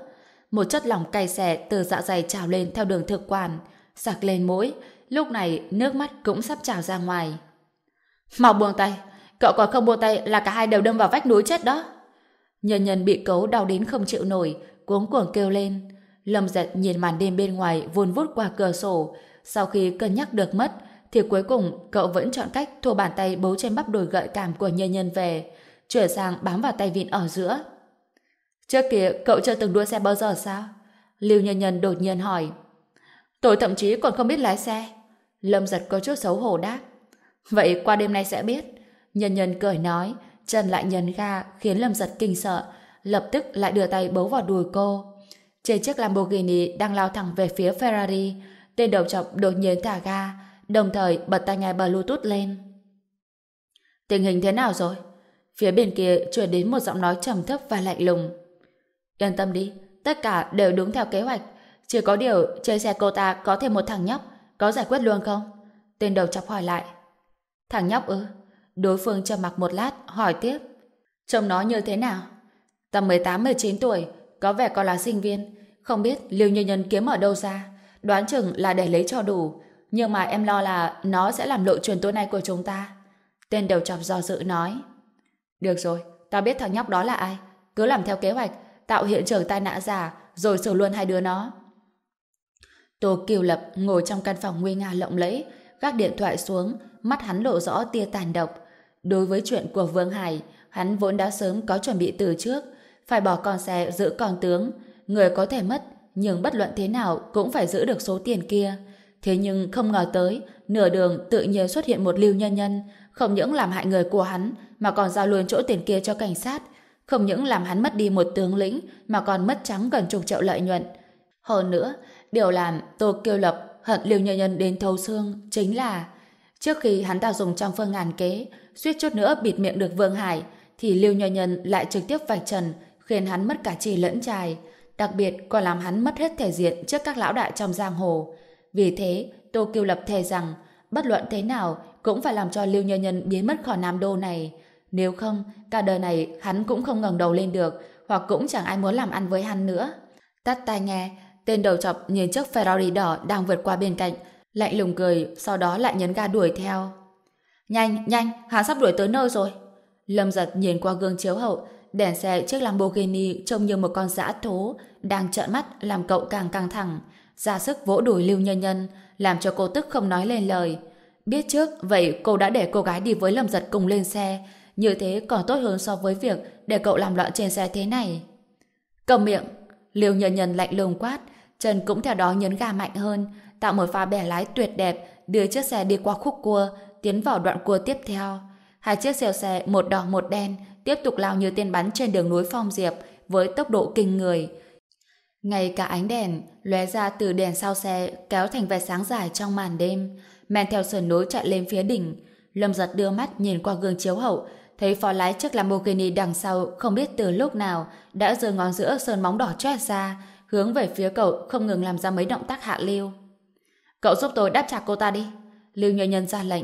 Một chất lỏng cay xẻ từ dạ dày trào lên theo đường thực quản, sặc lên mũi, lúc này nước mắt cũng sắp trào ra ngoài. Mau buông tay, cậu còn không buông tay là cả hai đều đâm vào vách núi chết đó. Nhân nhân bị cấu đau đến không chịu nổi, cuống cuồng kêu lên. Lâm giật nhìn màn đêm bên ngoài vun vút qua cửa sổ. Sau khi cân nhắc được mất, thì cuối cùng cậu vẫn chọn cách thua bàn tay bấu trên bắp đùi gợi cảm của nhân nhân về, chuyển sang bám vào tay vịn ở giữa. Trước kia cậu chưa từng đua xe bao giờ sao? Lưu nhân nhân đột nhiên hỏi. Tôi thậm chí còn không biết lái xe. Lâm giật có chút xấu hổ đáp. Vậy qua đêm nay sẽ biết. Nhân nhân cười nói, trần lại nhấn ga khiến Lâm giật kinh sợ, lập tức lại đưa tay bấu vào đùi cô. Trên chiếc Lamborghini đang lao thẳng về phía Ferrari, tên đầu chọc đột nhiên thả ga, đồng thời bật tai nghe Bluetooth lên. Tình hình thế nào rồi? Phía bên kia chuyển đến một giọng nói trầm thấp và lạnh lùng. Yên tâm đi, tất cả đều đúng theo kế hoạch. Chỉ có điều trên xe cô ta có thêm một thằng nhóc, có giải quyết luôn không? Tên đầu chọc hỏi lại. Thằng nhóc ư? Đối phương trầm mặc một lát, hỏi tiếp. Trông nó như thế nào? Tầm 18-19 tuổi, có vẻ còn là sinh viên. Không biết Lưu như Nhân kiếm ở đâu ra. Đoán chừng là để lấy cho đủ. Nhưng mà em lo là nó sẽ làm lộ truyền tối nay của chúng ta. Tên đầu chọc do dự nói. Được rồi, tao biết thằng nhóc đó là ai. Cứ làm theo kế hoạch, tạo hiện trường tai nạn giả, rồi xử luôn hai đứa nó. Tô Kiều Lập ngồi trong căn phòng nguy nga lộng lẫy, gác điện thoại xuống, mắt hắn lộ rõ tia tàn độc. Đối với chuyện của Vương Hải, hắn vốn đã sớm có chuẩn bị từ trước, phải bỏ con xe giữ con tướng. Người có thể mất, nhưng bất luận thế nào cũng phải giữ được số tiền kia. Thế nhưng không ngờ tới, nửa đường tự nhiên xuất hiện một lưu nhân nhân, không những làm hại người của hắn, mà còn giao luôn chỗ tiền kia cho cảnh sát. Không những làm hắn mất đi một tướng lĩnh, mà còn mất trắng gần chục triệu lợi nhuận. Hơn nữa, điều làm Tô Kiêu Lập hận lưu nhân nhân đến thấu xương chính là trước khi hắn ta dùng trong phương ngàn kế, suýt chút nữa bịt miệng được Vương Hải, thì lưu nhân nhân lại trực tiếp vạch trần, khiến hắn mất cả trì lẫn trài, đặc biệt còn làm hắn mất hết thể diện trước các lão đại trong giang hồ. Vì thế, Tô Kiêu Lập thề rằng, bất luận thế nào cũng phải làm cho Lưu Nhân Nhân biến mất khỏi Nam Đô này. Nếu không, cả đời này hắn cũng không ngẩng đầu lên được, hoặc cũng chẳng ai muốn làm ăn với hắn nữa. Tắt tai nghe, tên đầu chọc nhìn chiếc Ferrari đỏ đang vượt qua bên cạnh, lạnh lùng cười, sau đó lại nhấn ga đuổi theo. Nhanh, nhanh, hắn sắp đuổi tới nơi rồi. Lâm giật nhìn qua gương chiếu hậu, đèn xe chiếc Lamborghini trông như một con dã thố, đang trợn mắt làm cậu càng căng thẳng, ra sức vỗ đùi Lưu Nhân Nhân, làm cho cô tức không nói lên lời. Biết trước, vậy cô đã để cô gái đi với Lâm Giật cùng lên xe, như thế còn tốt hơn so với việc để cậu làm loạn trên xe thế này. Cầm miệng, Lưu Nhân Nhân lạnh lùng quát, chân cũng theo đó nhấn ga mạnh hơn, tạo một pha bẻ lái tuyệt đẹp, đưa chiếc xe đi qua khúc cua, tiến vào đoạn cua tiếp theo. Hai chiếc xe xe một đỏ một đen tiếp tục lao như tên bắn trên đường núi Phong Diệp với tốc độ kinh người. Ngay cả ánh đèn lóe ra từ đèn sau xe kéo thành vệt sáng dài trong màn đêm, men theo sườn núi chạy lên phía đỉnh. Lâm giật đưa mắt nhìn qua gương chiếu hậu, thấy phó lái chiếc Lamborghini đằng sau không biết từ lúc nào đã giơ ngón giữa sơn móng đỏ chét ra, hướng về phía cậu không ngừng làm ra mấy động tác hạ lưu. Cậu giúp tôi đáp trả cô ta đi. Lưu Nhờ Nhân ra lệnh.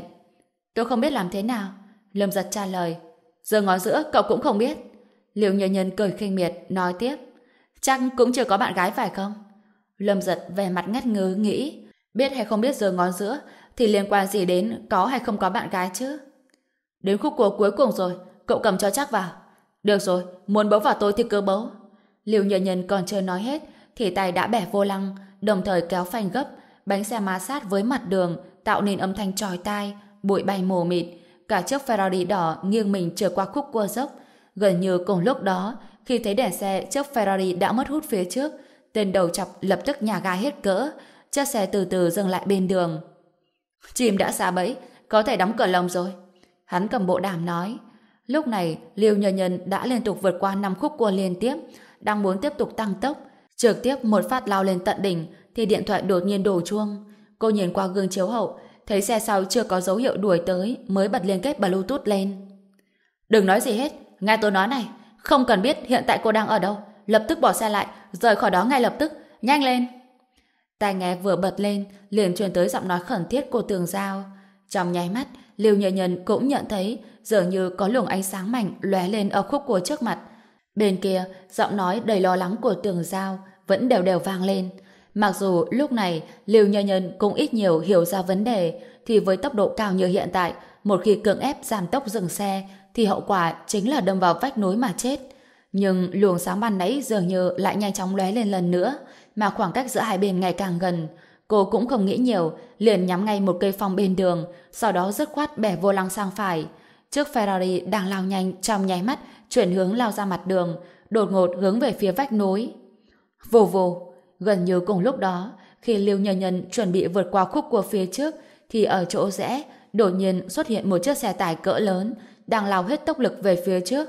Tôi không biết làm thế nào. Lâm giật trả lời. Giờ ngón giữa cậu cũng không biết. Lưu Nhờ Nhân cười khinh miệt, nói tiếp. Chắc cũng chưa có bạn gái phải không? Lâm giật vẻ mặt ngắt ngứ nghĩ. Biết hay không biết giờ ngón giữa thì liên quan gì đến có hay không có bạn gái chứ? Đến khúc cua cuối cùng rồi, cậu cầm cho chắc vào. Được rồi, muốn bấu vào tôi thì cứ bấu. Lưu nhân nhân còn chưa nói hết thì tay đã bẻ vô lăng, đồng thời kéo phanh gấp, bánh xe ma sát với mặt đường tạo nên âm thanh tròi tai, bụi bay mù mịt. Cả chiếc Ferrari đỏ nghiêng mình trượt qua khúc cua dốc. Gần như cùng lúc đó, khi thấy đèn xe chiếc Ferrari đã mất hút phía trước, tên đầu chọc lập tức nhà ga hết cỡ, chiếc xe từ từ dừng lại bên đường. Chim đã xa bẫy, có thể đóng cửa lồng rồi. Hắn cầm bộ đàm nói. Lúc này, Liêu Nhân Nhân đã liên tục vượt qua năm khúc cua liên tiếp, đang muốn tiếp tục tăng tốc. Trực tiếp một phát lao lên tận đỉnh, thì điện thoại đột nhiên đổ chuông. Cô nhìn qua gương chiếu hậu, thấy xe sau chưa có dấu hiệu đuổi tới, mới bật liên kết Bluetooth lên. Đừng nói gì hết, nghe tôi nói này, không cần biết hiện tại cô đang ở đâu, lập tức bỏ xe lại, rời khỏi đó ngay lập tức, nhanh lên. Tai nghe vừa bật lên, liền truyền tới giọng nói khẩn thiết của tường giao. Trong nháy mắt, Lưu Nhật Nhân cũng nhận thấy dường như có luồng ánh sáng mạnh lóe lên ở khúc của trước mặt. Bên kia, giọng nói đầy lo lắng của tường giao vẫn đều đều vang lên. Mặc dù lúc này Lưu Nhân Nhân cũng ít nhiều hiểu ra vấn đề, thì với tốc độ cao như hiện tại, một khi cưỡng ép giảm tốc dừng xe, thì hậu quả chính là đâm vào vách núi mà chết. Nhưng luồng sáng ban nãy dường như lại nhanh chóng lóe lên lần nữa, mà khoảng cách giữa hai bên ngày càng gần. Cô cũng không nghĩ nhiều, liền nhắm ngay một cây phong bên đường, sau đó dứt khoát bẻ vô lăng sang phải. Chiếc Ferrari đang lao nhanh trong nháy mắt, chuyển hướng lao ra mặt đường, đột ngột hướng về phía vách núi. Vù vù, gần như cùng lúc đó, khi Lưu Nhân Nhân chuẩn bị vượt qua khúc cua phía trước, thì ở chỗ rẽ, đột nhiên xuất hiện một chiếc xe tải cỡ lớn, đang lao hết tốc lực về phía trước.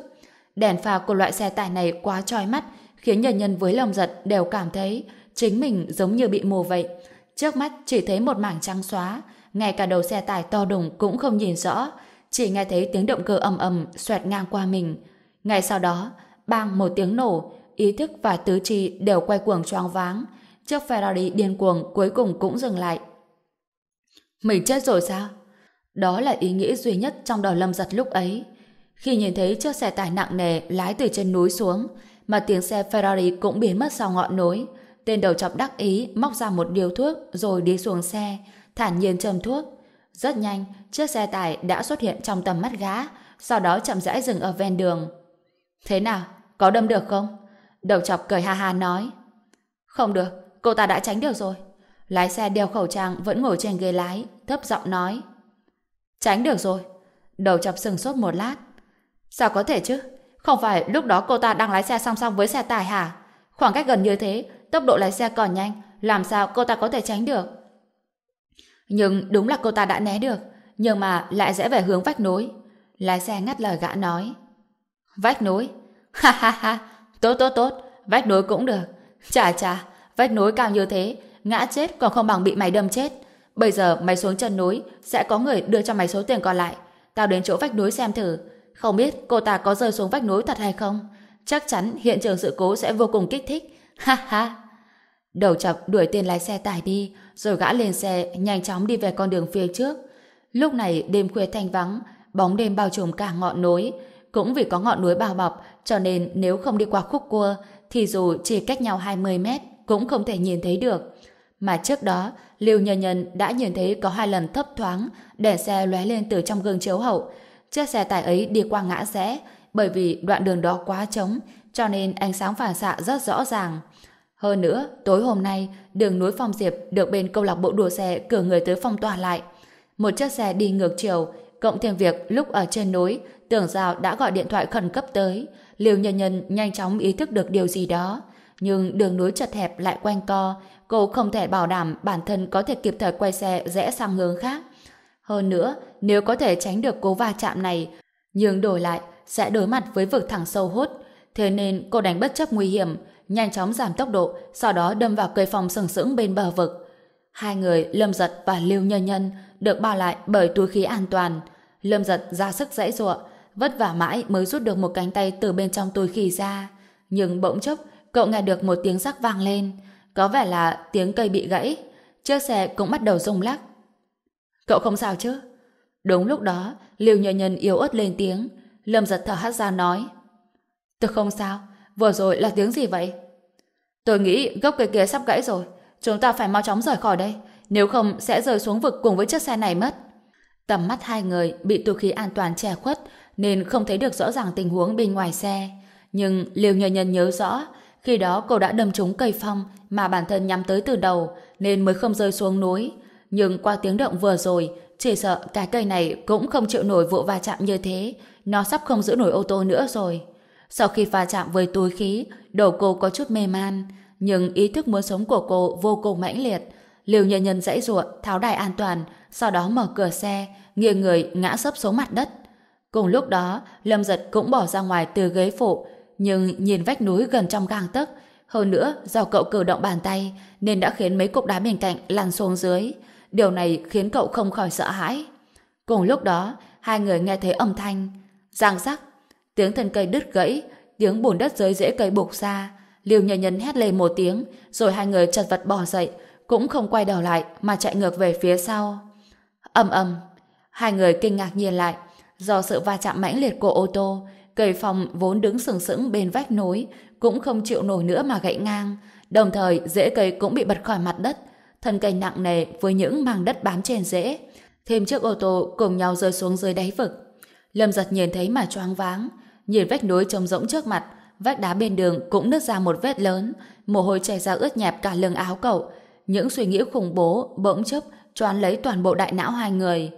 Đèn pha của loại xe tải này quá trói mắt, khiến nhân nhân với lòng giật đều cảm thấy chính mình giống như bị mù vậy. Trước mắt chỉ thấy một mảng trắng xóa, ngay cả đầu xe tải to đùng cũng không nhìn rõ, chỉ nghe thấy tiếng động cơ ầm ầm xoẹt ngang qua mình. Ngay sau đó, bang một tiếng nổ, ý thức và tứ chi đều quay cuồng choáng váng. Chiếc Ferrari điên cuồng cuối cùng cũng dừng lại. Mình chết rồi sao? Đó là ý nghĩ duy nhất trong đầu Lâm Giật lúc ấy. Khi nhìn thấy chiếc xe tải nặng nề lái từ trên núi xuống, mà tiếng xe Ferrari cũng biến mất sau ngọn núi, tên đầu chọc đắc ý móc ra một điếu thuốc rồi đi xuống xe, thản nhiên châm thuốc. Rất nhanh, chiếc xe tải đã xuất hiện trong tầm mắt gã, sau đó chậm rãi dừng ở ven đường. Thế nào? Có đâm được không? Đầu chọc cười ha ha nói. Không được, cô ta đã tránh được rồi. Lái xe đeo khẩu trang vẫn ngồi trên ghế lái, thấp giọng nói. Tránh được rồi. Đầu chọc sừng sốt một lát. Sao có thể chứ? Không phải lúc đó cô ta đang lái xe song song với xe tải hả? Khoảng cách gần như thế, tốc độ lái xe còn nhanh, làm sao cô ta có thể tránh được? Nhưng đúng là cô ta đã né được, nhưng mà lại rẽ về hướng vách núi. Lái xe ngắt lời gã nói. Vách núi? Ha ha ha, tốt tốt tốt, vách núi cũng được. Chà chà, vách núi cao như thế, ngã chết còn không bằng bị mày đâm chết. Bây giờ mày xuống chân núi, sẽ có người đưa cho mày số tiền còn lại. Tao đến chỗ vách núi xem thử. Không biết cô ta có rơi xuống vách núi thật hay không? Chắc chắn hiện trường sự cố sẽ vô cùng kích thích. [LAUGHS] Ha ha! Đầu chọc đuổi tên lái xe tải đi, rồi gã lên xe, nhanh chóng đi về con đường phía trước. Lúc này đêm khuya thanh vắng, bóng đêm bao trùm cả ngọn núi. Cũng vì có ngọn núi bao bọc, cho nên nếu không đi qua khúc cua, thì dù chỉ cách nhau 20 mét, cũng không thể nhìn thấy được. Mà trước đó, Lưu Nhân Nhân đã nhìn thấy có hai lần thấp thoáng, để xe lóe lên từ trong gương chiếu hậu. Chiếc xe tải ấy đi qua ngã rẽ, bởi vì đoạn đường đó quá trống, cho nên ánh sáng phản xạ rất rõ ràng. Hơn nữa, tối hôm nay, đường núi Phong Diệp được bên câu lạc bộ đua xe cử người tới phong tỏa lại. Một chiếc xe đi ngược chiều, cộng thêm việc lúc ở trên núi, tưởng giao đã gọi điện thoại khẩn cấp tới. Liêu nhân nhân nhanh chóng ý thức được điều gì đó. Nhưng đường núi chật hẹp lại quanh co, cô không thể bảo đảm bản thân có thể kịp thời quay xe rẽ sang hướng khác. Hơn nữa, nếu có thể tránh được cố va chạm này, nhưng đổi lại sẽ đối mặt với vực thẳng sâu hút. Thế nên cô đánh bất chấp nguy hiểm, nhanh chóng giảm tốc độ, sau đó đâm vào cây phòng sừng sững bên bờ vực. Hai người, Lâm Giật và Lưu Nhân Nhân, được bao lại bởi túi khí an toàn. Lâm Giật ra sức dãy ruộng, vất vả mãi mới rút được một cánh tay từ bên trong túi khí ra. Nhưng bỗng chốc, cậu nghe được một tiếng rắc vang lên. Có vẻ là tiếng cây bị gãy. Chiếc xe cũng bắt đầu rung lắc. Cậu không sao chứ? Đúng lúc đó, Liêu Nhờ Nhân yếu ớt lên tiếng. Lâm giật thở hát ra nói. Tôi không sao. Vừa rồi là tiếng gì vậy? Tôi nghĩ gốc cây kia sắp gãy rồi. Chúng ta phải mau chóng rời khỏi đây. nếu không sẽ rơi xuống vực cùng với chiếc xe này mất. Tầm mắt hai người bị tù khí an toàn che khuất nên không thấy được rõ ràng tình huống bên ngoài xe. Nhưng Liêu Nhân Nhân nhớ rõ, khi đó cô đã đâm trúng cây phong mà bản thân nhắm tới từ đầu nên mới không rơi xuống núi. Nhưng qua tiếng động vừa rồi, chỉ sợ cái cây này cũng không chịu nổi vụ va chạm như thế. Nó sắp không giữ nổi ô tô nữa rồi. Sau khi va chạm với túi khí, đầu cô có chút mê man. Nhưng ý thức muốn sống của cô vô cùng mãnh liệt. Liều nhân nhân dãy ruộng, tháo đài an toàn, sau đó mở cửa xe, nghiêng người ngã sấp xuống mặt đất. Cùng lúc đó, Lâm Giật cũng bỏ ra ngoài từ ghế phụ, nhưng nhìn vách núi gần trong gang tấc. Hơn nữa, do cậu cử động bàn tay, nên đã khiến mấy cục đá bên cạnh lăn xuống dưới. Điều này khiến cậu không khỏi sợ hãi. Cùng lúc đó, hai người nghe thấy âm thanh. Giang sắc, tiếng thân cây đứt gãy, tiếng bùn đất dưới rễ cây bục ra. Liêu nhân nhân hét lên một tiếng, rồi hai người chật vật bỏ dậy, cũng không quay đầu lại mà chạy ngược về phía sau. Âm âm, hai người kinh ngạc nhìn lại, do sự va chạm mãnh liệt của ô tô, cây phòng vốn đứng sừng sững bên vách núi cũng không chịu nổi nữa mà gãy ngang, đồng thời rễ cây cũng bị bật khỏi mặt đất, thân cây nặng nề với những màng đất bám trên rễ. Thêm chiếc ô tô cùng nhau rơi xuống dưới đáy vực. Lâm giật nhìn thấy mà choáng váng, nhìn vách núi trông rỗng trước mặt, vách đá bên đường cũng nứt ra một vết lớn, mồ hôi chảy ra ướt nhẹp cả lưng áo cậu. Những suy nghĩ khủng bố bỗng chốc choán lấy toàn bộ đại não hai người.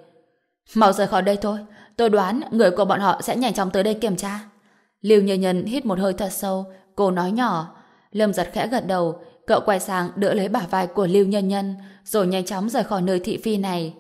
Mau rời khỏi đây thôi, tôi đoán người của bọn họ sẽ nhanh chóng tới đây kiểm tra. Lưu Như Nhân hít một hơi thật sâu, cô nói nhỏ. Lâm giật khẽ gật đầu, cậu quay sang đỡ lấy bả vai của Lưu Nhân Nhân, rồi nhanh chóng rời khỏi nơi thị phi này.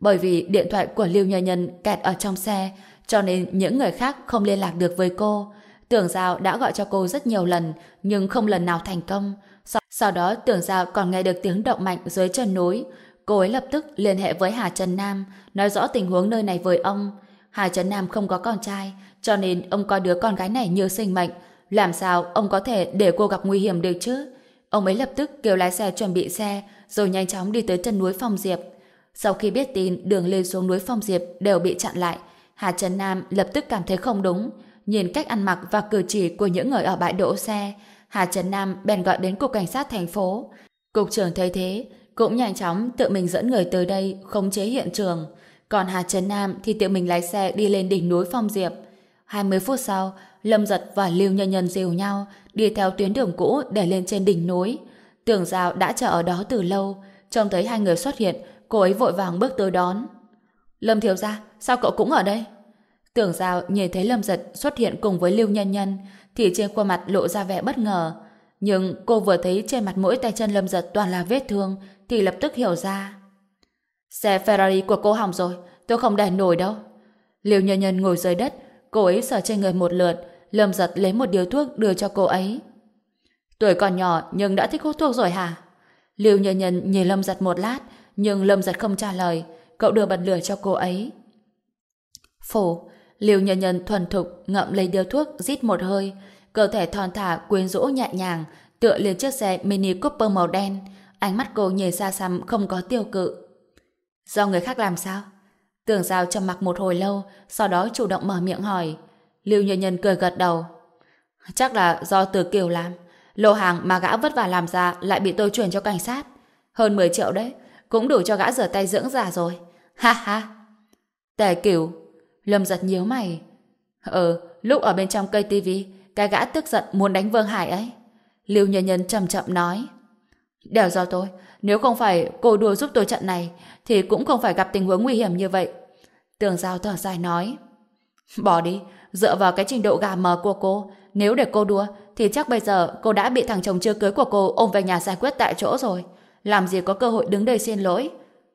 Bởi vì điện thoại của Lưu Nhân Nhân kẹt ở trong xe, cho nên những người khác không liên lạc được với cô. Tưởng Giao đã gọi cho cô rất nhiều lần, nhưng không lần nào thành công. Sau, sau đó Tưởng Giao còn nghe được tiếng động mạnh dưới chân núi. Cô ấy lập tức liên hệ với Hà Trần Nam, nói rõ tình huống nơi này với ông. Hà Trấn Nam không có con trai, cho nên ông coi đứa con gái này như sinh mệnh. Làm sao ông có thể để cô gặp nguy hiểm được chứ? Ông ấy lập tức kêu lái xe chuẩn bị xe, rồi nhanh chóng đi tới chân núi Phong Diệp. Sau khi biết tin đường lên xuống núi Phong Diệp đều bị chặn lại, Hà Trấn Nam lập tức cảm thấy không đúng. Nhìn cách ăn mặc và cử chỉ của những người ở bãi đỗ xe, Hà Trấn Nam bèn gọi đến cục cảnh sát thành phố. Cục trưởng thấy thế, cũng nhanh chóng tự mình dẫn người tới đây khống chế hiện trường. Còn Hà Trần Nam thì tự mình lái xe đi lên đỉnh núi Phong Diệp. 20 phút sau, Lâm Giật và Lưu Nhân Nhân dìu nhau đi theo tuyến đường cũ để lên trên đỉnh núi. Tưởng Giao đã chờ ở đó từ lâu, trông thấy hai người xuất hiện, cô ấy vội vàng bước tới đón. Lâm Thiếu Gia, sao cậu cũng ở đây? Tưởng Giao nhìn thấy Lâm Giật xuất hiện cùng với Lưu Nhân Nhân, thì trên khuôn mặt lộ ra vẻ bất ngờ. Nhưng cô vừa thấy trên mặt mỗi tay chân Lâm Giật toàn là vết thương, thì lập tức hiểu ra. Xe Ferrari của cô hỏng rồi, tôi không để nổi đâu. Liêu nhân nhân ngồi dưới đất, cô ấy sờ trên người một lượt, Lâm giật lấy một điếu thuốc đưa cho cô ấy. Tuổi còn nhỏ nhưng đã thích hút thuốc rồi hả? Liêu nhân nhân nhìn Lâm giật một lát, nhưng Lâm giật không trả lời, cậu đưa bật lửa cho cô ấy. Phổ, Liêu nhân nhân thuần thục ngậm lấy điếu thuốc, rít một hơi, cơ thể thon thả quyến rũ nhẹ nhàng, tựa lên chiếc xe Mini Cooper màu đen, ánh mắt cô nhìn xa xăm không có tiêu cự. Do người khác làm sao? Tưởng Giao trầm mặc một hồi lâu, sau đó chủ động mở miệng hỏi. Lưu Nhân Nhân cười gật đầu. Chắc là do Từ Kiều làm. Lô hàng mà gã vất vả làm ra lại bị tôi chuyển cho cảnh sát. Hơn 10 triệu đấy, cũng đủ cho gã rửa tay dưỡng già rồi. Ha ha. Tề Kiều. Lâm giật nhíu mày. Ừ, lúc ở bên trong cây tivi, cái gã tức giận muốn đánh Vương Hải ấy. Lưu Nhân Nhân chậm chậm nói. Đều do tôi, nếu không phải cô đùa giúp tôi trận này, thì cũng không phải gặp tình huống nguy hiểm như vậy. Tường Giao thở dài nói. Bỏ đi, dựa vào cái trình độ gà mờ của cô, nếu để cô đùa, thì chắc bây giờ cô đã bị thằng chồng chưa cưới của cô ôm về nhà giải quyết tại chỗ rồi. Làm gì có cơ hội đứng đây xin lỗi.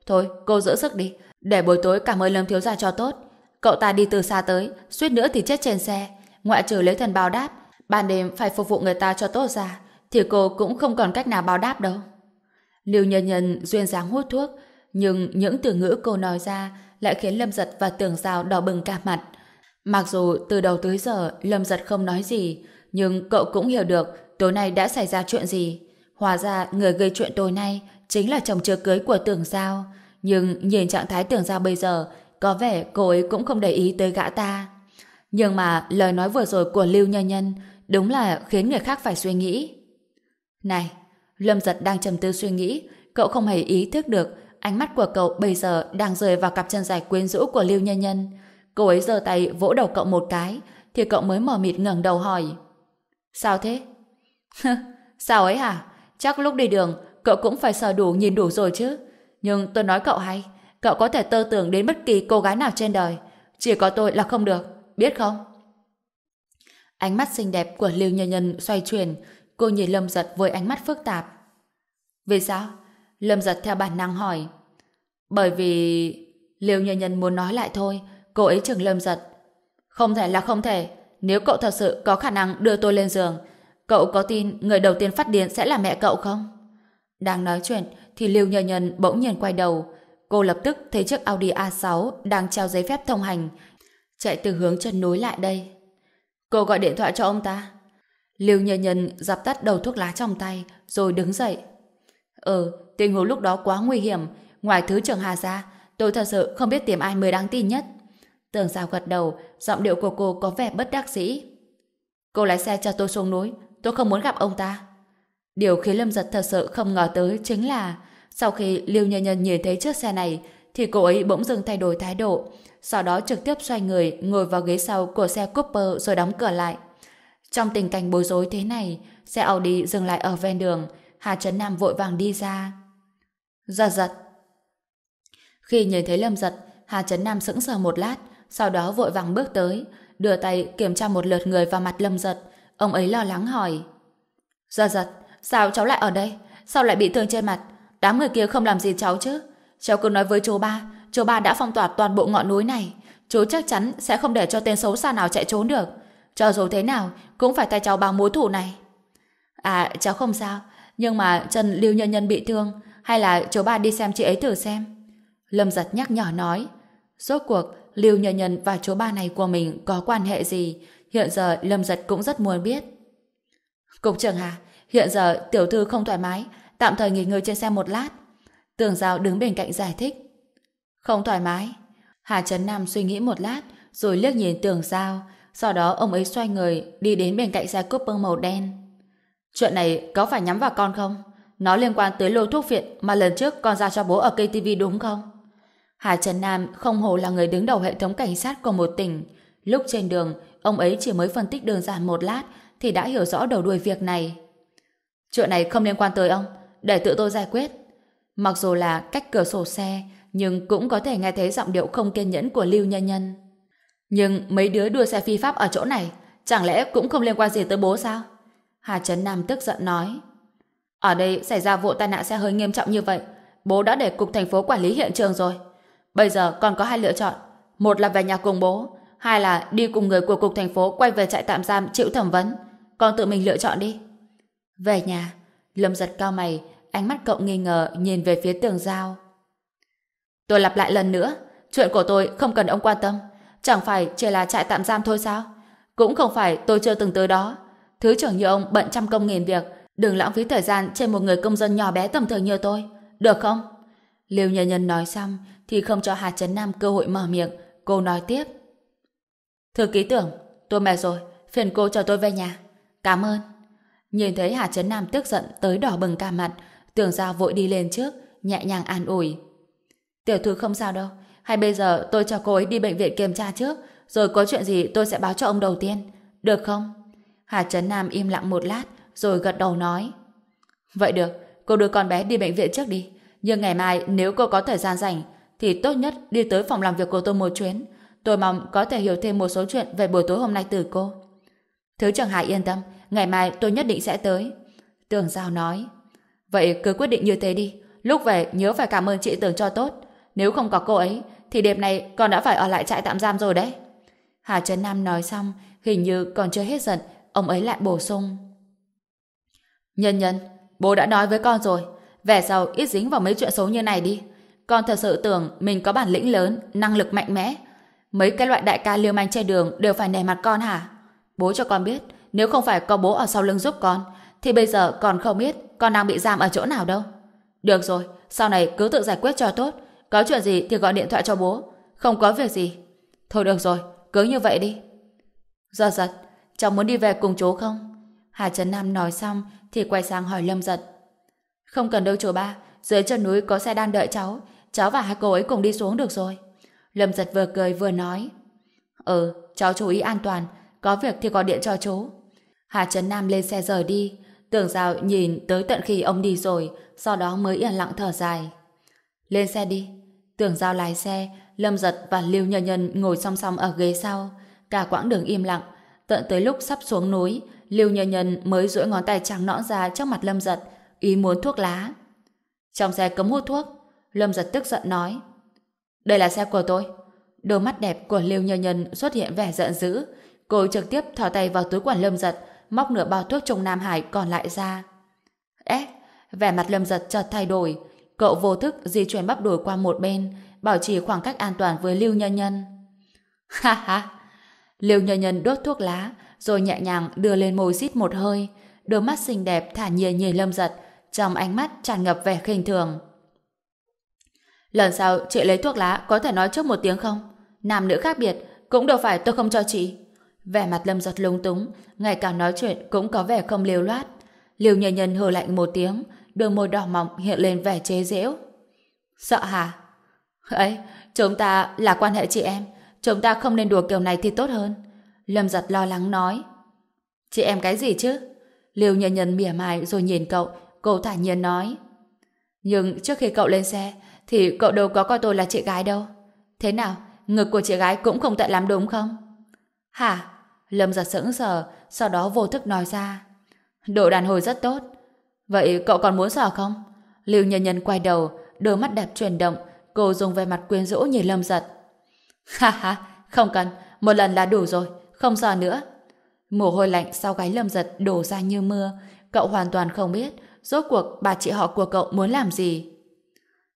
Thôi, cô giữ sức đi, để buổi tối cảm ơn Lâm Thiếu Gia cho tốt. Cậu ta đi từ xa tới, suýt nữa thì chết trên xe. Ngoại trừ lấy thần báo đáp, ban đêm phải phục vụ người ta cho tốt ra, thì cô cũng không còn cách nào báo đáp đâu. Lưu Nhân Nhân duyên dáng hút thuốc, nhưng những từ ngữ cô nói ra lại khiến Lâm Giật và Tưởng Giao đỏ bừng cả mặt. Mặc dù từ đầu tới giờ Lâm Giật không nói gì, nhưng cậu cũng hiểu được tối nay đã xảy ra chuyện gì. Hóa ra người gây chuyện tối nay chính là chồng chưa cưới của Tưởng Giao. Nhưng nhìn trạng thái Tưởng Giao bây giờ, có vẻ cô ấy cũng không để ý tới gã ta. Nhưng mà lời nói vừa rồi của Lưu Nhân Nhân đúng là khiến người khác phải suy nghĩ. Này, Lâm giật đang trầm tư suy nghĩ, cậu không hề ý thức được ánh mắt của cậu bây giờ đang rơi vào cặp chân dài quyến rũ của Lưu Nhân Nhân. Cô ấy giơ tay vỗ đầu cậu một cái, thì cậu mới mờ mịt ngẩng đầu hỏi. Sao thế? [LAUGHS] Sao ấy hả? Chắc lúc đi đường, cậu cũng phải sờ đủ nhìn đủ rồi chứ. Nhưng tôi nói cậu hay, cậu có thể tơ tưởng đến bất kỳ cô gái nào trên đời. Chỉ có tôi là không được, biết không? Ánh mắt xinh đẹp của Lưu Nhân Nhân xoay chuyển, cô nhìn Lâm Giật với ánh mắt phức tạp. Vì sao? Lâm Giật theo bản năng hỏi. Bởi vì... liêu Nhân Nhân muốn nói lại thôi, cô ấy chừng Lâm Giật. Không thể là không thể, nếu cậu thật sự có khả năng đưa tôi lên giường, cậu có tin người đầu tiên phát điên sẽ là mẹ cậu không? Đang nói chuyện thì liêu Nhân Nhân bỗng nhiên quay đầu. Cô lập tức thấy chiếc Audi A6 đang treo giấy phép thông hành, chạy từ hướng chân núi lại đây. Cô gọi điện thoại cho ông ta. Lưu Nhân Nhân dập tắt đầu thuốc lá trong tay, rồi đứng dậy. Ừ, tình huống lúc đó quá nguy hiểm. Ngoài thứ trưởng Hà ra, tôi thật sự không biết tìm ai mới đáng tin nhất. Tường Giao gật đầu, giọng điệu của cô có vẻ bất đắc dĩ. Cô lái xe cho tôi xuống núi, tôi không muốn gặp ông ta. Điều khiến Lâm Giật thật sự không ngờ tới chính là sau khi Lưu Nhân Nhân nhìn thấy chiếc xe này thì cô ấy bỗng dưng thay đổi thái độ sau đó trực tiếp xoay người ngồi vào ghế sau của xe Cooper rồi đóng cửa lại. Trong tình cảnh bối rối thế này xe Audi dừng lại ở ven đường Hà Trấn Nam vội vàng đi ra. Giật giật. Khi nhìn thấy Lâm giật Hà Trấn Nam sững sờ một lát sau đó vội vàng bước tới đưa tay kiểm tra một lượt người vào mặt Lâm giật ông ấy lo lắng hỏi Giật giật Sao cháu lại ở đây? Sao lại bị thương trên mặt? Đám người kia không làm gì cháu chứ? Cháu cứ nói với chú ba, chú ba đã phong tỏa toàn bộ ngọn núi này. Chú chắc chắn sẽ không để cho tên xấu xa nào chạy trốn được. Cho dù thế nào, cũng phải tay cháu bằng mối thủ này. À, cháu không sao. Nhưng mà Trần Lưu Nhân Nhân bị thương. Hay là chú ba đi xem chị ấy thử xem. Lâm giật nhắc nhỏ nói. Rốt cuộc, Lưu Nhân Nhân và chú ba này của mình có quan hệ gì? Hiện giờ Lâm giật cũng rất muốn biết. Cục trưởng Hà, Hiện giờ tiểu thư không thoải mái, tạm thời nghỉ ngơi trên xe một lát. Tường Giao đứng bên cạnh giải thích. Không thoải mái. Hà Trấn Nam suy nghĩ một lát, rồi liếc nhìn Tường Giao. Sau đó ông ấy xoay người, đi đến bên cạnh xe Cooper màu đen. Chuyện này có phải nhắm vào con không? Nó liên quan tới lô thuốc viện mà lần trước con ra cho bố ở KTV đúng không? Hà Trần Nam không hồ là người đứng đầu hệ thống cảnh sát của một tỉnh. Lúc trên đường, ông ấy chỉ mới phân tích đơn giản một lát thì đã hiểu rõ đầu đuôi việc này. Chuyện này không liên quan tới ông, để tự tôi giải quyết. Mặc dù là cách cửa sổ xe, nhưng cũng có thể nghe thấy giọng điệu không kiên nhẫn của Lưu Nhân Nhân. Nhưng mấy đứa đua xe phi pháp ở chỗ này, chẳng lẽ cũng không liên quan gì tới bố sao? Hà Trấn Nam tức giận nói. Ở đây xảy ra vụ tai nạn xe hơi nghiêm trọng như vậy, bố đã để cục thành phố quản lý hiện trường rồi. Bây giờ còn có hai lựa chọn. Một là về nhà cùng bố, hai là đi cùng người của cục thành phố quay về trại tạm giam chịu thẩm vấn. Con tự mình lựa chọn đi. Về nhà, Lâm giật cao mày, ánh mắt cậu nghi ngờ nhìn về phía tường giao. Tôi lặp lại lần nữa, chuyện của tôi không cần ông quan tâm. Chẳng phải chỉ là trại tạm giam thôi sao? Cũng không phải tôi chưa từng tới đó. Thứ trưởng như ông bận trăm công nghìn việc, đừng lãng phí thời gian trên một người công dân nhỏ bé tầm thường như tôi. Được không? Liêu nhân nhân nói xong thì không cho Hà Trấn Nam cơ hội mở miệng. Cô nói tiếp. thư ký tưởng, tôi mệt rồi. Phiền cô cho tôi về nhà. Cảm ơn. Nhìn thấy Hà Trấn Nam tức giận tới đỏ bừng cả mặt, tưởng ra vội đi lên trước, nhẹ nhàng an ủi. Tiểu thư không sao đâu, hay bây giờ tôi cho cô ấy đi bệnh viện kiểm tra trước, rồi có chuyện gì tôi sẽ báo cho ông đầu tiên. Được không? Hà Trấn Nam im lặng một lát, rồi gật đầu nói. Vậy được, cô đưa con bé đi bệnh viện trước đi. Nhưng ngày mai nếu cô có thời gian rảnh, thì tốt nhất đi tới phòng làm việc của tôi một chuyến. Tôi mong có thể hiểu thêm một số chuyện về buổi tối hôm nay từ cô. Thứ trưởng Hải yên tâm, ngày mai tôi nhất định sẽ tới. Tường Giao nói, vậy cứ quyết định như thế đi, lúc về nhớ phải cảm ơn chị Tường cho tốt. Nếu không có cô ấy, thì đêm này con đã phải ở lại trại tạm giam rồi đấy. Hà Trấn Nam nói xong, hình như còn chưa hết giận, ông ấy lại bổ sung. Nhân nhân, bố đã nói với con rồi, về sau ít dính vào mấy chuyện xấu như này đi. Con thật sự tưởng mình có bản lĩnh lớn, năng lực mạnh mẽ. Mấy cái loại đại ca liêu manh trên đường đều phải nề mặt con hả? Bố cho con biết, nếu không phải có bố ở sau lưng giúp con, thì bây giờ còn không biết con đang bị giam ở chỗ nào đâu. Được rồi, sau này cứ tự giải quyết cho tốt. Có chuyện gì thì gọi điện thoại cho bố. Không có việc gì. Thôi được rồi, cứ như vậy đi. Giật giật, cháu muốn đi về cùng chú không? Hà Trấn Nam nói xong thì quay sang hỏi Lâm giật. Không cần đâu chú ba, dưới chân núi có xe đang đợi cháu. cháu và hai cô ấy cùng đi xuống được rồi. Lâm giật vừa cười vừa nói. Ừ, cháu chú ý an toàn, có việc thì gọi điện cho chú. Hà Trấn Nam lên xe rời đi, tưởng rào nhìn tới tận khi ông đi rồi, sau đó mới yên lặng thở dài. Lên xe đi. Tưởng giao lái xe, Lâm Giật và Lưu Nhân Nhân ngồi song song ở ghế sau, cả quãng đường im lặng. Tận tới lúc sắp xuống núi, Lưu Nhân Nhân mới duỗi ngón tay trắng nõn ra trước mặt Lâm Giật, ý muốn thuốc lá. Trong xe cấm hút thuốc, Lâm Giật tức giận nói. Đây là xe của tôi. Đôi mắt đẹp của Lưu Nhân Nhân xuất hiện vẻ giận dữ. Cô trực tiếp thò tay vào túi quần Lâm Giật, móc nửa bao thuốc trong Nam Hải còn lại ra. Ế, vẻ mặt Lâm Giật chợt thay đổi. Cậu vô thức di chuyển bắp đùi qua một bên, bảo trì khoảng cách an toàn với Lưu Nhân Nhân. [LAUGHS] Ha ha! Lưu Nhân Nhân đốt thuốc lá, rồi nhẹ nhàng đưa lên môi xít một hơi. Đôi mắt xinh đẹp thả nhiên nhìn Lâm Giật, trong ánh mắt tràn ngập vẻ khinh thường. Lần sau chị lấy thuốc lá có thể nói trước một tiếng không? Nam nữ khác biệt, cũng đâu phải tôi không cho chị. Vẻ mặt Lâm Giật lung túng, ngay cả nói chuyện cũng có vẻ không liều loát. Liêu nhân nhân hờ lạnh một tiếng, đôi môi đỏ mọng hiện lên vẻ chế giễu. Sợ hả? Ấy, chúng ta là quan hệ chị em, chúng ta không nên đùa kiểu này thì tốt hơn. Lâm giật lo lắng nói. Chị em cái gì chứ? Liêu nhân nhân mỉa mai rồi nhìn cậu, cô thản nhiên nói. Nhưng trước khi cậu lên xe, thì cậu đâu có coi tôi là chị gái đâu. Thế nào, ngực của chị gái cũng không tệ lắm đúng không? Hả? Lâm giật sững sờ, sau đó vô thức nói ra. Độ đàn hồi rất tốt. Vậy cậu còn muốn sở không? Lưu nhân nhân quay đầu, đôi mắt đẹp chuyển động, cô dùng vẻ mặt quyến rũ nhìn Lâm giật. [LAUGHS] Ha ha, không cần, một lần là đủ rồi, không sợ nữa. Mồ hôi lạnh sau gáy Lâm giật đổ ra như mưa, cậu hoàn toàn không biết rốt cuộc bà chị họ của cậu muốn làm gì.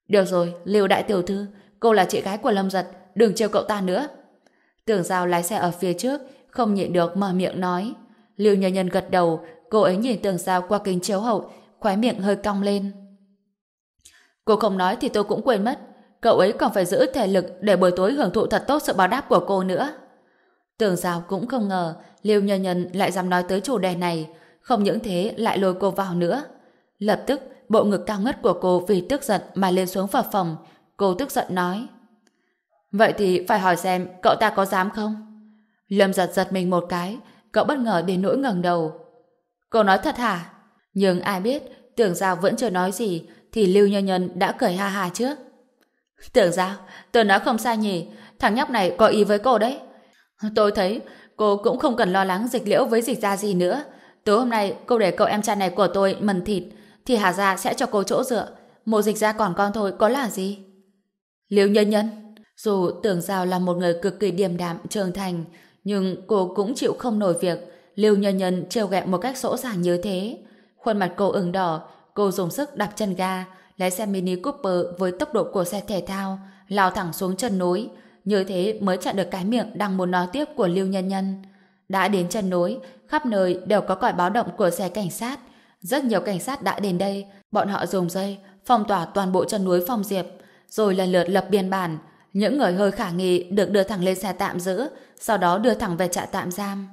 Được rồi, Lưu Đại Tiểu Thư, cô là chị gái của Lâm Giật, đừng trêu cậu ta nữa. Tưởng Giao lái xe ở phía trước, không nhịn được mở miệng nói. Lưu Nhân Nhân gật đầu, cô ấy nhìn Tưởng Giao qua kính chiếu hậu, khóe miệng hơi cong lên. Cô không nói thì tôi cũng quên mất. Cậu ấy còn phải giữ thể lực để buổi tối hưởng thụ thật tốt sự báo đáp của cô nữa. Tưởng Giao cũng không ngờ Lưu Nhân Nhân lại dám nói tới chủ đề này, không những thế lại lôi cô vào nữa. Lập tức, bộ ngực cao ngất của cô vì tức giận mà lên xuống vào phòng. Cô tức giận nói. Vậy thì phải hỏi xem cậu ta có dám không? Lâm giật giật mình một cái, cậu bất ngờ đến nỗi ngẩng đầu. Cô nói thật hả? Nhưng ai biết, tưởng giao vẫn chưa nói gì, thì Lưu Nhân Nhân đã cười ha ha trước. Tưởng giao, tôi nói không sai nhỉ, thằng nhóc này có ý với cô đấy. Tôi thấy cô cũng không cần lo lắng dịch liễu với dịch ra gì nữa. Tối hôm nay cô để cậu em trai này của tôi mần thịt, thì Hà Gia sẽ cho cô chỗ dựa. một dịch ra còn con thôi, có là gì? Liễu Nhân Nhân, dù tưởng Giao là một người cực kỳ điềm đạm, trưởng thành, nhưng cô cũng chịu không nổi việc Lưu Nhân Nhân trêu ghẹo một cách sỗ sàng như thế. Khuôn mặt cô ửng đỏ, cô dùng sức đạp chân ga, lái xe Mini Cooper với tốc độ của xe thể thao, lao thẳng xuống chân núi. Như thế mới chặn được cái miệng đang muốn nói tiếp của Lưu Nhân Nhân. Đã đến chân núi, khắp nơi đều có còi báo động của xe cảnh sát. Rất nhiều cảnh sát đã đến đây, bọn họ dùng dây phong tỏa toàn bộ chân núi Phong Diệp, rồi lần lượt lập biên bản. Những người hơi khả nghi được đưa thẳng lên xe tạm giữ, sau đó đưa thẳng về trại tạm giam.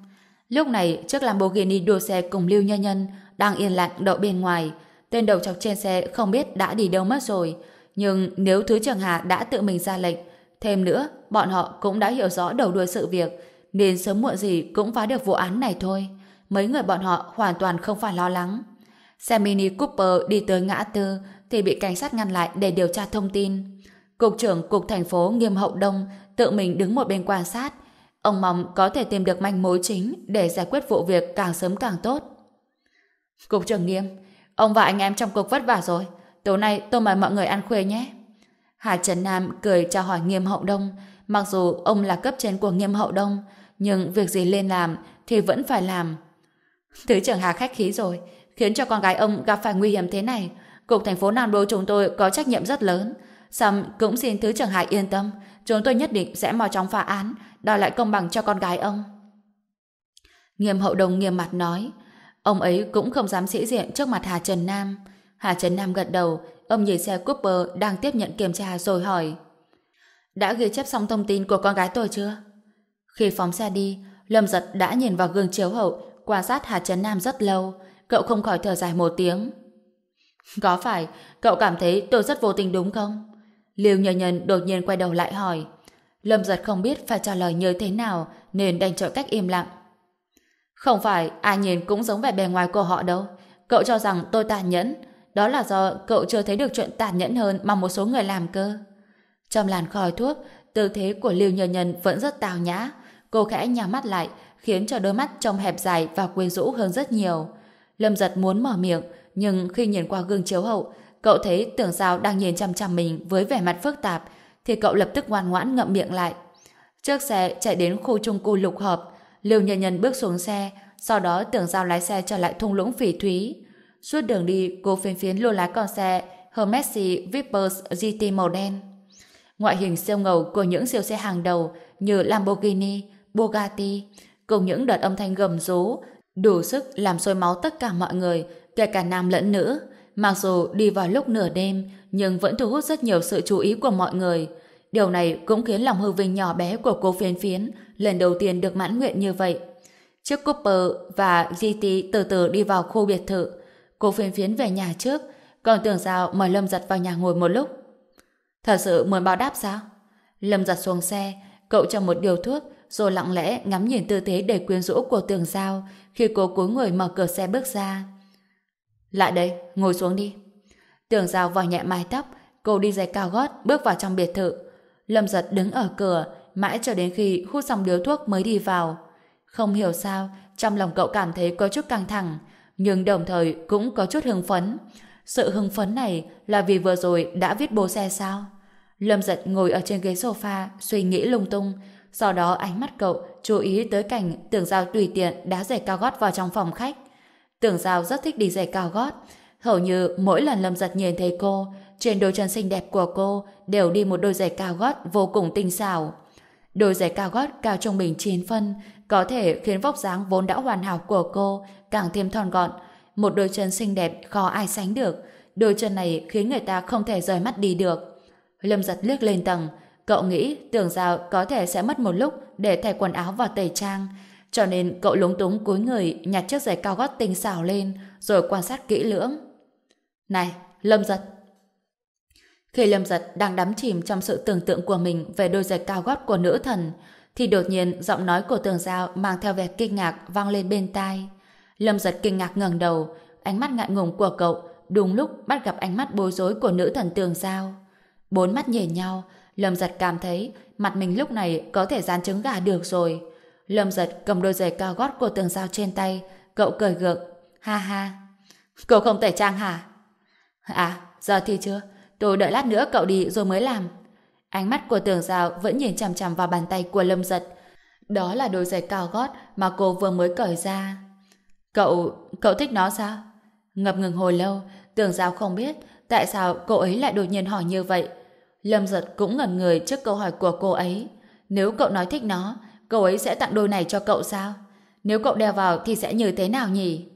Lúc này, chiếc Lamborghini đua xe cùng Lưu Nhân Nhân đang yên lặng đậu bên ngoài. Tên đầu chọc trên xe không biết đã đi đâu mất rồi. Nhưng nếu Thứ trưởng Hà đã tự mình ra lệnh, thêm nữa, bọn họ cũng đã hiểu rõ đầu đuôi sự việc, nên sớm muộn gì cũng phá được vụ án này thôi. Mấy người bọn họ hoàn toàn không phải lo lắng. Xe Mini Cooper đi tới ngã tư thì bị cảnh sát ngăn lại để điều tra thông tin. Cục trưởng Cục thành phố Nghiêm Hậu Đông tự mình đứng một bên quan sát. Ông mong có thể tìm được manh mối chính để giải quyết vụ việc càng sớm càng tốt. Cục trưởng Nghiêm, ông và anh em trong cục vất vả rồi. Tối nay tôi mời mọi người ăn khuya nhé. Hà Trần Nam cười chào hỏi Nghiêm Hậu Đông. Mặc dù ông là cấp trên của Nghiêm Hậu Đông, nhưng việc gì lên làm thì vẫn phải làm. Thứ trưởng Hà khách khí rồi, khiến cho con gái ông gặp phải nguy hiểm thế này. Cục thành phố Nam Đô chúng tôi có trách nhiệm rất lớn. Xong cũng xin Thứ trưởng Hà yên tâm, chúng tôi nhất định sẽ mau chóng phá án, đòi lại công bằng cho con gái ông. Nghiêm hậu đồng nghiêm mặt nói, ông ấy cũng không dám sĩ diện trước mặt Hà Trần Nam. Hà Trần Nam gật đầu, ông nhìn xe Cooper đang tiếp nhận kiểm tra rồi hỏi. Đã ghi chép xong thông tin của con gái tôi chưa? Khi phóng xe đi, Lâm Giật đã nhìn vào gương chiếu hậu, quan sát Hà Trần Nam rất lâu, cậu không khỏi thở dài một tiếng. Có phải, cậu cảm thấy tôi rất vô tình đúng không? Liêu Nhờ Nhân đột nhiên quay đầu lại hỏi. Lâm giật không biết phải trả lời như thế nào nên đành chọn cách im lặng. Không phải ai nhìn cũng giống vẻ bề ngoài của họ đâu. Cậu cho rằng tôi tàn nhẫn. Đó là do cậu chưa thấy được chuyện tàn nhẫn hơn mà một số người làm cơ. Trong làn khói thuốc, tư thế của Lưu Nhân Nhân vẫn rất tào nhã. Cô khẽ nhắm mắt lại, khiến cho đôi mắt trông hẹp dài và quyến rũ hơn rất nhiều. Lâm giật muốn mở miệng, nhưng khi nhìn qua gương chiếu hậu, cậu thấy tưởng sao đang nhìn chăm chăm mình với vẻ mặt phức tạp, thì cậu lập tức ngoan ngoãn ngậm miệng lại. Chiếc xe chạy đến khu trung cư lục hợp, Liêu Nhân Nhân bước xuống xe, sau đó tưởng giao lái xe trở lại thung lũng phỉ thúy. Suốt đường đi, cô phiên phiến luôn lái con xe Hermes Vipers GT màu đen. Ngoại hình siêu ngầu của những siêu xe hàng đầu như Lamborghini, Bugatti, cùng những đợt âm thanh gầm rú, đủ sức làm sôi máu tất cả mọi người, kể cả nam lẫn nữ. Mặc dù đi vào lúc nửa đêm, nhưng vẫn thu hút rất nhiều sự chú ý của mọi người. Điều này cũng khiến lòng hư vinh nhỏ bé của cô phiến phiến lần đầu tiên được mãn nguyện như vậy. Chiếc Cooper và GT từ từ đi vào khu biệt thự. Cô phiến phiến về nhà trước, còn tưởng sao mời Lâm Giật vào nhà ngồi một lúc. Thật sự muốn báo đáp sao? Lâm Giật xuống xe, cậu cho một điều thuốc, rồi lặng lẽ ngắm nhìn tư thế đầy quyến rũ của tường giao khi cô cúi người mở cửa xe bước ra. Lại đây, ngồi xuống đi. Tường giao vò nhẹ mái tóc, cô đi giày cao gót bước vào trong biệt thự. Lâm giật đứng ở cửa, mãi cho đến khi hút xong điếu thuốc mới đi vào. Không hiểu sao, trong lòng cậu cảm thấy có chút căng thẳng, nhưng đồng thời cũng có chút hưng phấn. Sự hưng phấn này là vì vừa rồi đã viết bố xe sao? Lâm giật ngồi ở trên ghế sofa, suy nghĩ lung tung, sau đó ánh mắt cậu chú ý tới cảnh tưởng giao tùy tiện đá giày cao gót vào trong phòng khách. Tưởng giao rất thích đi giày cao gót. Hầu như mỗi lần Lâm Giật nhìn thấy cô, trên đôi chân xinh đẹp của cô đều đi một đôi giày cao gót vô cùng tinh xảo. Đôi giày cao gót cao trung bình 9 phân có thể khiến vóc dáng vốn đã hoàn hảo của cô càng thêm thon gọn. Một đôi chân xinh đẹp khó ai sánh được. Đôi chân này khiến người ta không thể rời mắt đi được. Lâm giật liếc lên tầng, Cậu nghĩ tưởng giao có thể sẽ mất một lúc để thay quần áo và tẩy trang, cho nên cậu lúng túng cúi người nhặt chiếc giày cao gót tinh xảo lên rồi quan sát kỹ lưỡng. Này, Lâm Giật! Khi Lâm Giật đang đắm chìm trong sự tưởng tượng của mình về đôi giày cao gót của nữ thần, thì đột nhiên giọng nói của tường giao mang theo vẻ kinh ngạc vang lên bên tai. Lâm Giật kinh ngạc ngẩng đầu, ánh mắt ngại ngùng của cậu đúng lúc bắt gặp ánh mắt bối rối của nữ thần tường giao. Bốn mắt nhìn nhau, Lâm giật cảm thấy mặt mình lúc này có thể dán trứng gà được rồi. Lâm giật cầm đôi giày cao gót của tường giao trên tay, cậu cười gượng. Ha ha. Cậu không tẩy trang hả? À, giờ thì chưa. Tôi đợi lát nữa cậu đi rồi mới làm. Ánh mắt của tường giao vẫn nhìn chằm chằm vào bàn tay của Lâm giật. Đó là đôi giày cao gót mà cô vừa mới cởi ra. Cậu, cậu thích nó sao? Ngập ngừng hồi lâu, tường giao không biết tại sao cô ấy lại đột nhiên hỏi như vậy. Lâm giật cũng ngẩn người trước câu hỏi của cô ấy. Nếu cậu nói thích nó, cậu ấy sẽ tặng đôi này cho cậu sao? Nếu cậu đeo vào thì sẽ như thế nào nhỉ?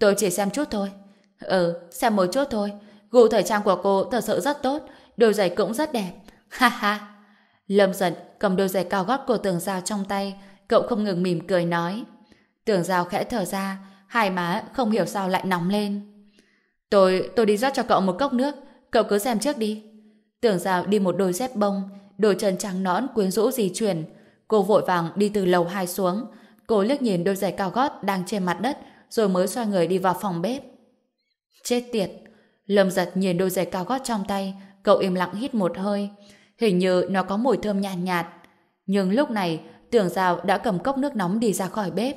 Tôi chỉ xem chút thôi. Ừ, xem một chút thôi. Gu thời trang của cô thật sự rất tốt, đôi giày cũng rất đẹp. [LAUGHS] Ha ha. Lâm giận cầm đôi giày cao gót của tường giao trong tay, cậu không ngừng mỉm cười nói. Tường giao khẽ thở ra, hai má không hiểu sao lại nóng lên. Tôi, tôi đi rót cho cậu một cốc nước, cậu cứ xem trước đi. Tưởng giao đi một đôi dép bông, đôi chân trắng nõn quyến rũ di chuyển. Cô vội vàng đi từ lầu hai xuống. Cô liếc nhìn đôi giày cao gót đang trên mặt đất, rồi mới xoay người đi vào phòng bếp. Chết tiệt! Lâm giật nhìn đôi giày cao gót trong tay, cậu im lặng hít một hơi. Hình như nó có mùi thơm nhàn nhạt, nhạt. Nhưng lúc này, tưởng giao đã cầm cốc nước nóng đi ra khỏi bếp.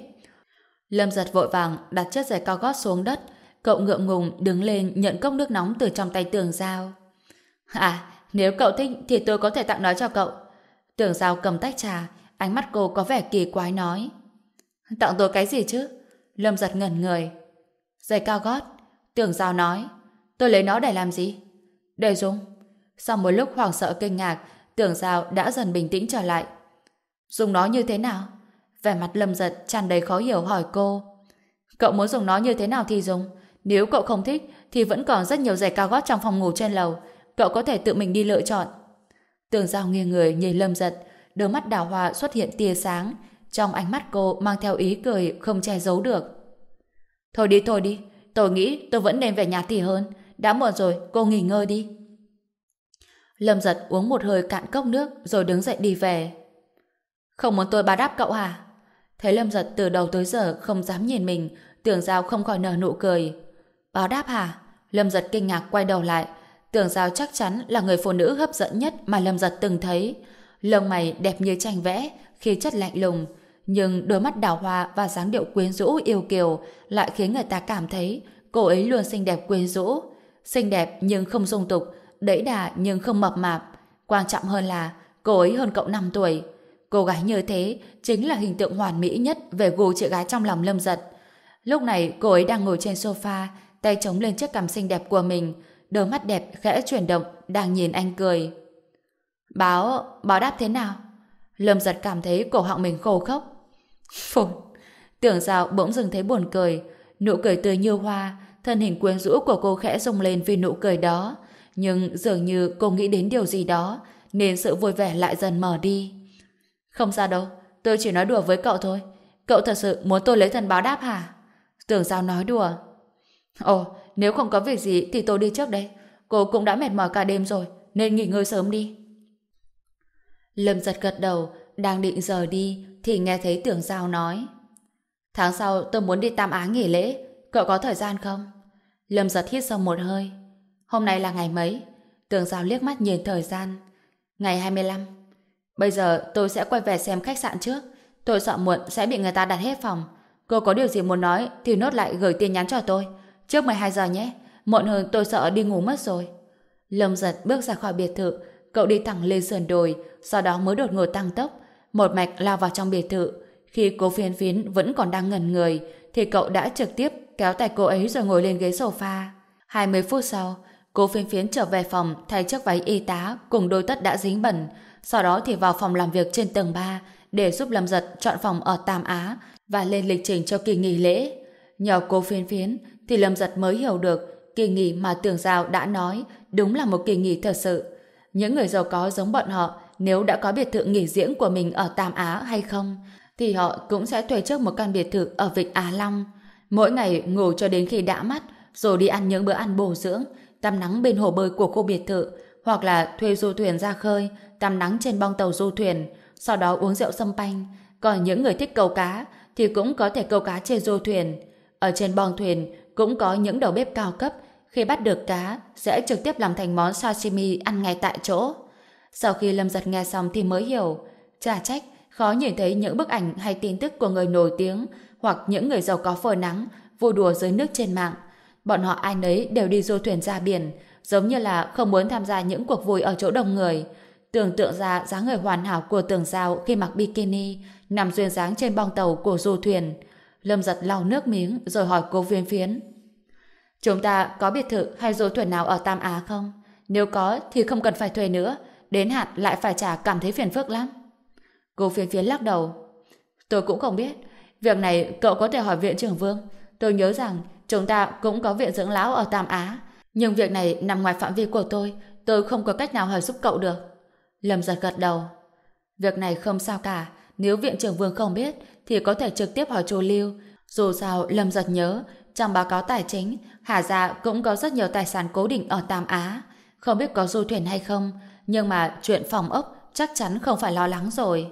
Lâm giật vội vàng đặt chiếc giày cao gót xuống đất, cậu ngượng ngùng đứng lên nhận cốc nước nóng từ trong tay tường giao. À, nếu cậu thích thì tôi có thể tặng nó cho cậu. Tưởng giao cầm tách trà, ánh mắt cô có vẻ kỳ quái nói. Tặng tôi cái gì chứ? Lâm giật ngẩn người. Giày cao gót. Tưởng giao nói. Tôi lấy nó để làm gì? Để dùng. Sau một lúc hoảng sợ kinh ngạc, tưởng giao đã dần bình tĩnh trở lại. Dùng nó như thế nào? Vẻ mặt lâm giật tràn đầy khó hiểu hỏi cô. Cậu muốn dùng nó như thế nào thì dùng. Nếu cậu không thích thì vẫn còn rất nhiều giày cao gót trong phòng ngủ trên lầu cậu có thể tự mình đi lựa chọn. Tường giao nghiêng người nhìn lâm giật, đôi mắt đào hoa xuất hiện tia sáng, trong ánh mắt cô mang theo ý cười không che giấu được. Thôi đi thôi đi, tôi nghĩ tôi vẫn nên về nhà thì hơn, đã muộn rồi, cô nghỉ ngơi đi. Lâm giật uống một hơi cạn cốc nước rồi đứng dậy đi về. Không muốn tôi bà đáp cậu hả? Thấy Lâm giật từ đầu tới giờ không dám nhìn mình, tưởng giao không khỏi nở nụ cười. Báo đáp hả? Lâm giật kinh ngạc quay đầu lại. Tưởng giao chắc chắn là người phụ nữ hấp dẫn nhất mà Lâm giật từng thấy. Lông mày đẹp như tranh vẽ, khi chất lạnh lùng. Nhưng đôi mắt đào hoa và dáng điệu quyến rũ yêu kiều lại khiến người ta cảm thấy cô ấy luôn xinh đẹp quyến rũ. Xinh đẹp nhưng không dung tục, đẫy đà nhưng không mập mạp. Quan trọng hơn là cô ấy hơn cậu 5 tuổi. Cô gái như thế chính là hình tượng hoàn mỹ nhất về gu chị gái trong lòng Lâm Giật. Lúc này cô ấy đang ngồi trên sofa, tay chống lên chiếc cằm xinh đẹp của mình, đôi mắt đẹp khẽ chuyển động, đang nhìn anh cười. Báo, báo đáp thế nào? Lâm Giật cảm thấy cổ họng mình khô khốc. [LAUGHS] Phụt! Tưởng sao bỗng dừng thấy buồn cười, nụ cười tươi như hoa, thân hình quyến rũ của cô khẽ rung lên vì nụ cười đó. Nhưng dường như cô nghĩ đến điều gì đó, nên sự vui vẻ lại dần mở đi. Không sao đâu, tôi chỉ nói đùa với cậu thôi. Cậu thật sự muốn tôi lấy thần báo đáp hả? Tưởng sao nói đùa. Ồ, nếu không có việc gì thì tôi đi trước đây. Cô cũng đã mệt mỏi cả đêm rồi, nên nghỉ ngơi sớm đi. Lâm giật gật đầu, đang định rời đi, thì nghe thấy tưởng giao nói. Tháng sau tôi muốn đi Tam Á nghỉ lễ, cậu có thời gian không? Lâm giật hít sâu một hơi. Hôm nay là ngày mấy? tường giao liếc mắt nhìn thời gian. Ngày 25. Bây giờ tôi sẽ quay về xem khách sạn trước. Tôi sợ muộn sẽ bị người ta đặt hết phòng. Cô có điều gì muốn nói thì nốt lại gửi tin nhắn cho tôi. Trước 12 giờ nhé. Muộn hơn tôi sợ đi ngủ mất rồi. Lâm giật bước ra khỏi biệt thự. Cậu đi thẳng lên sườn đồi, sau đó mới đột ngột tăng tốc. Một mạch lao vào trong biệt thự. Khi cô phiên phiến vẫn còn đang ngẩn người, thì cậu đã trực tiếp kéo tay cô ấy rồi ngồi lên ghế sofa. 20 phút sau, cô phiên phiến trở về phòng thay chiếc váy y tá cùng đôi tất đã dính bẩn, sau đó thì vào phòng làm việc trên tầng 3 để giúp Lâm Giật chọn phòng ở Tam Á và lên lịch trình cho kỳ nghỉ lễ. Nhờ cô phiên phiến thì Lâm Giật mới hiểu được kỳ nghỉ mà Tưởng Giao đã nói đúng là một kỳ nghỉ thật sự. Những người giàu có giống bọn họ nếu đã có biệt thự nghỉ dưỡng của mình ở Tam Á hay không thì họ cũng sẽ thuê trước một căn biệt thự ở Vịnh Á Long. Mỗi ngày ngủ cho đến khi đã mắt, rồi đi ăn những bữa ăn bổ dưỡng, tắm nắng bên hồ bơi của khu biệt thự, hoặc là thuê du thuyền ra khơi, tắm nắng trên bong tàu du thuyền, sau đó uống rượu sâm panh. Còn những người thích câu cá thì cũng có thể câu cá trên du thuyền. Ở trên bong thuyền cũng có những đầu bếp cao cấp, khi bắt được cá sẽ trực tiếp làm thành món sashimi ăn ngay tại chỗ. Sau khi Lâm Giật nghe xong thì mới hiểu, chả trách khó nhìn thấy những bức ảnh hay tin tức của người nổi tiếng hoặc những người giàu có phơi nắng vui đùa dưới nước trên mạng. Bọn họ ai nấy đều đi du thuyền ra biển giống như là không muốn tham gia những cuộc vui ở chỗ đông người Tưởng tượng ra dáng người hoàn hảo của tường giao khi mặc bikini, nằm duyên dáng trên bong tàu của du thuyền. Lâm giật lau nước miếng rồi hỏi cô viên phiến. Chúng ta có biệt thự hay du thuyền nào ở Tam Á không? Nếu có thì không cần phải thuê nữa. Đến hạn lại phải trả cảm thấy phiền phức lắm. Cô phiến phiến lắc đầu. Tôi cũng không biết. Việc này cậu có thể hỏi viện trưởng Vương. Tôi nhớ rằng chúng ta cũng có viện dưỡng lão ở Tam Á. Nhưng việc này nằm ngoài phạm vi của tôi. Tôi không có cách nào hỏi giúp cậu được. Lâm giật gật đầu. Việc này không sao cả, nếu viện trưởng Vương không biết thì có thể trực tiếp hỏi chú Lưu. Dù sao, Lâm giật nhớ, trong báo cáo tài chính, Hà Gia cũng có rất nhiều tài sản cố định ở Tam Á. Không biết có du thuyền hay không, nhưng mà chuyện phòng ốc chắc chắn không phải lo lắng rồi.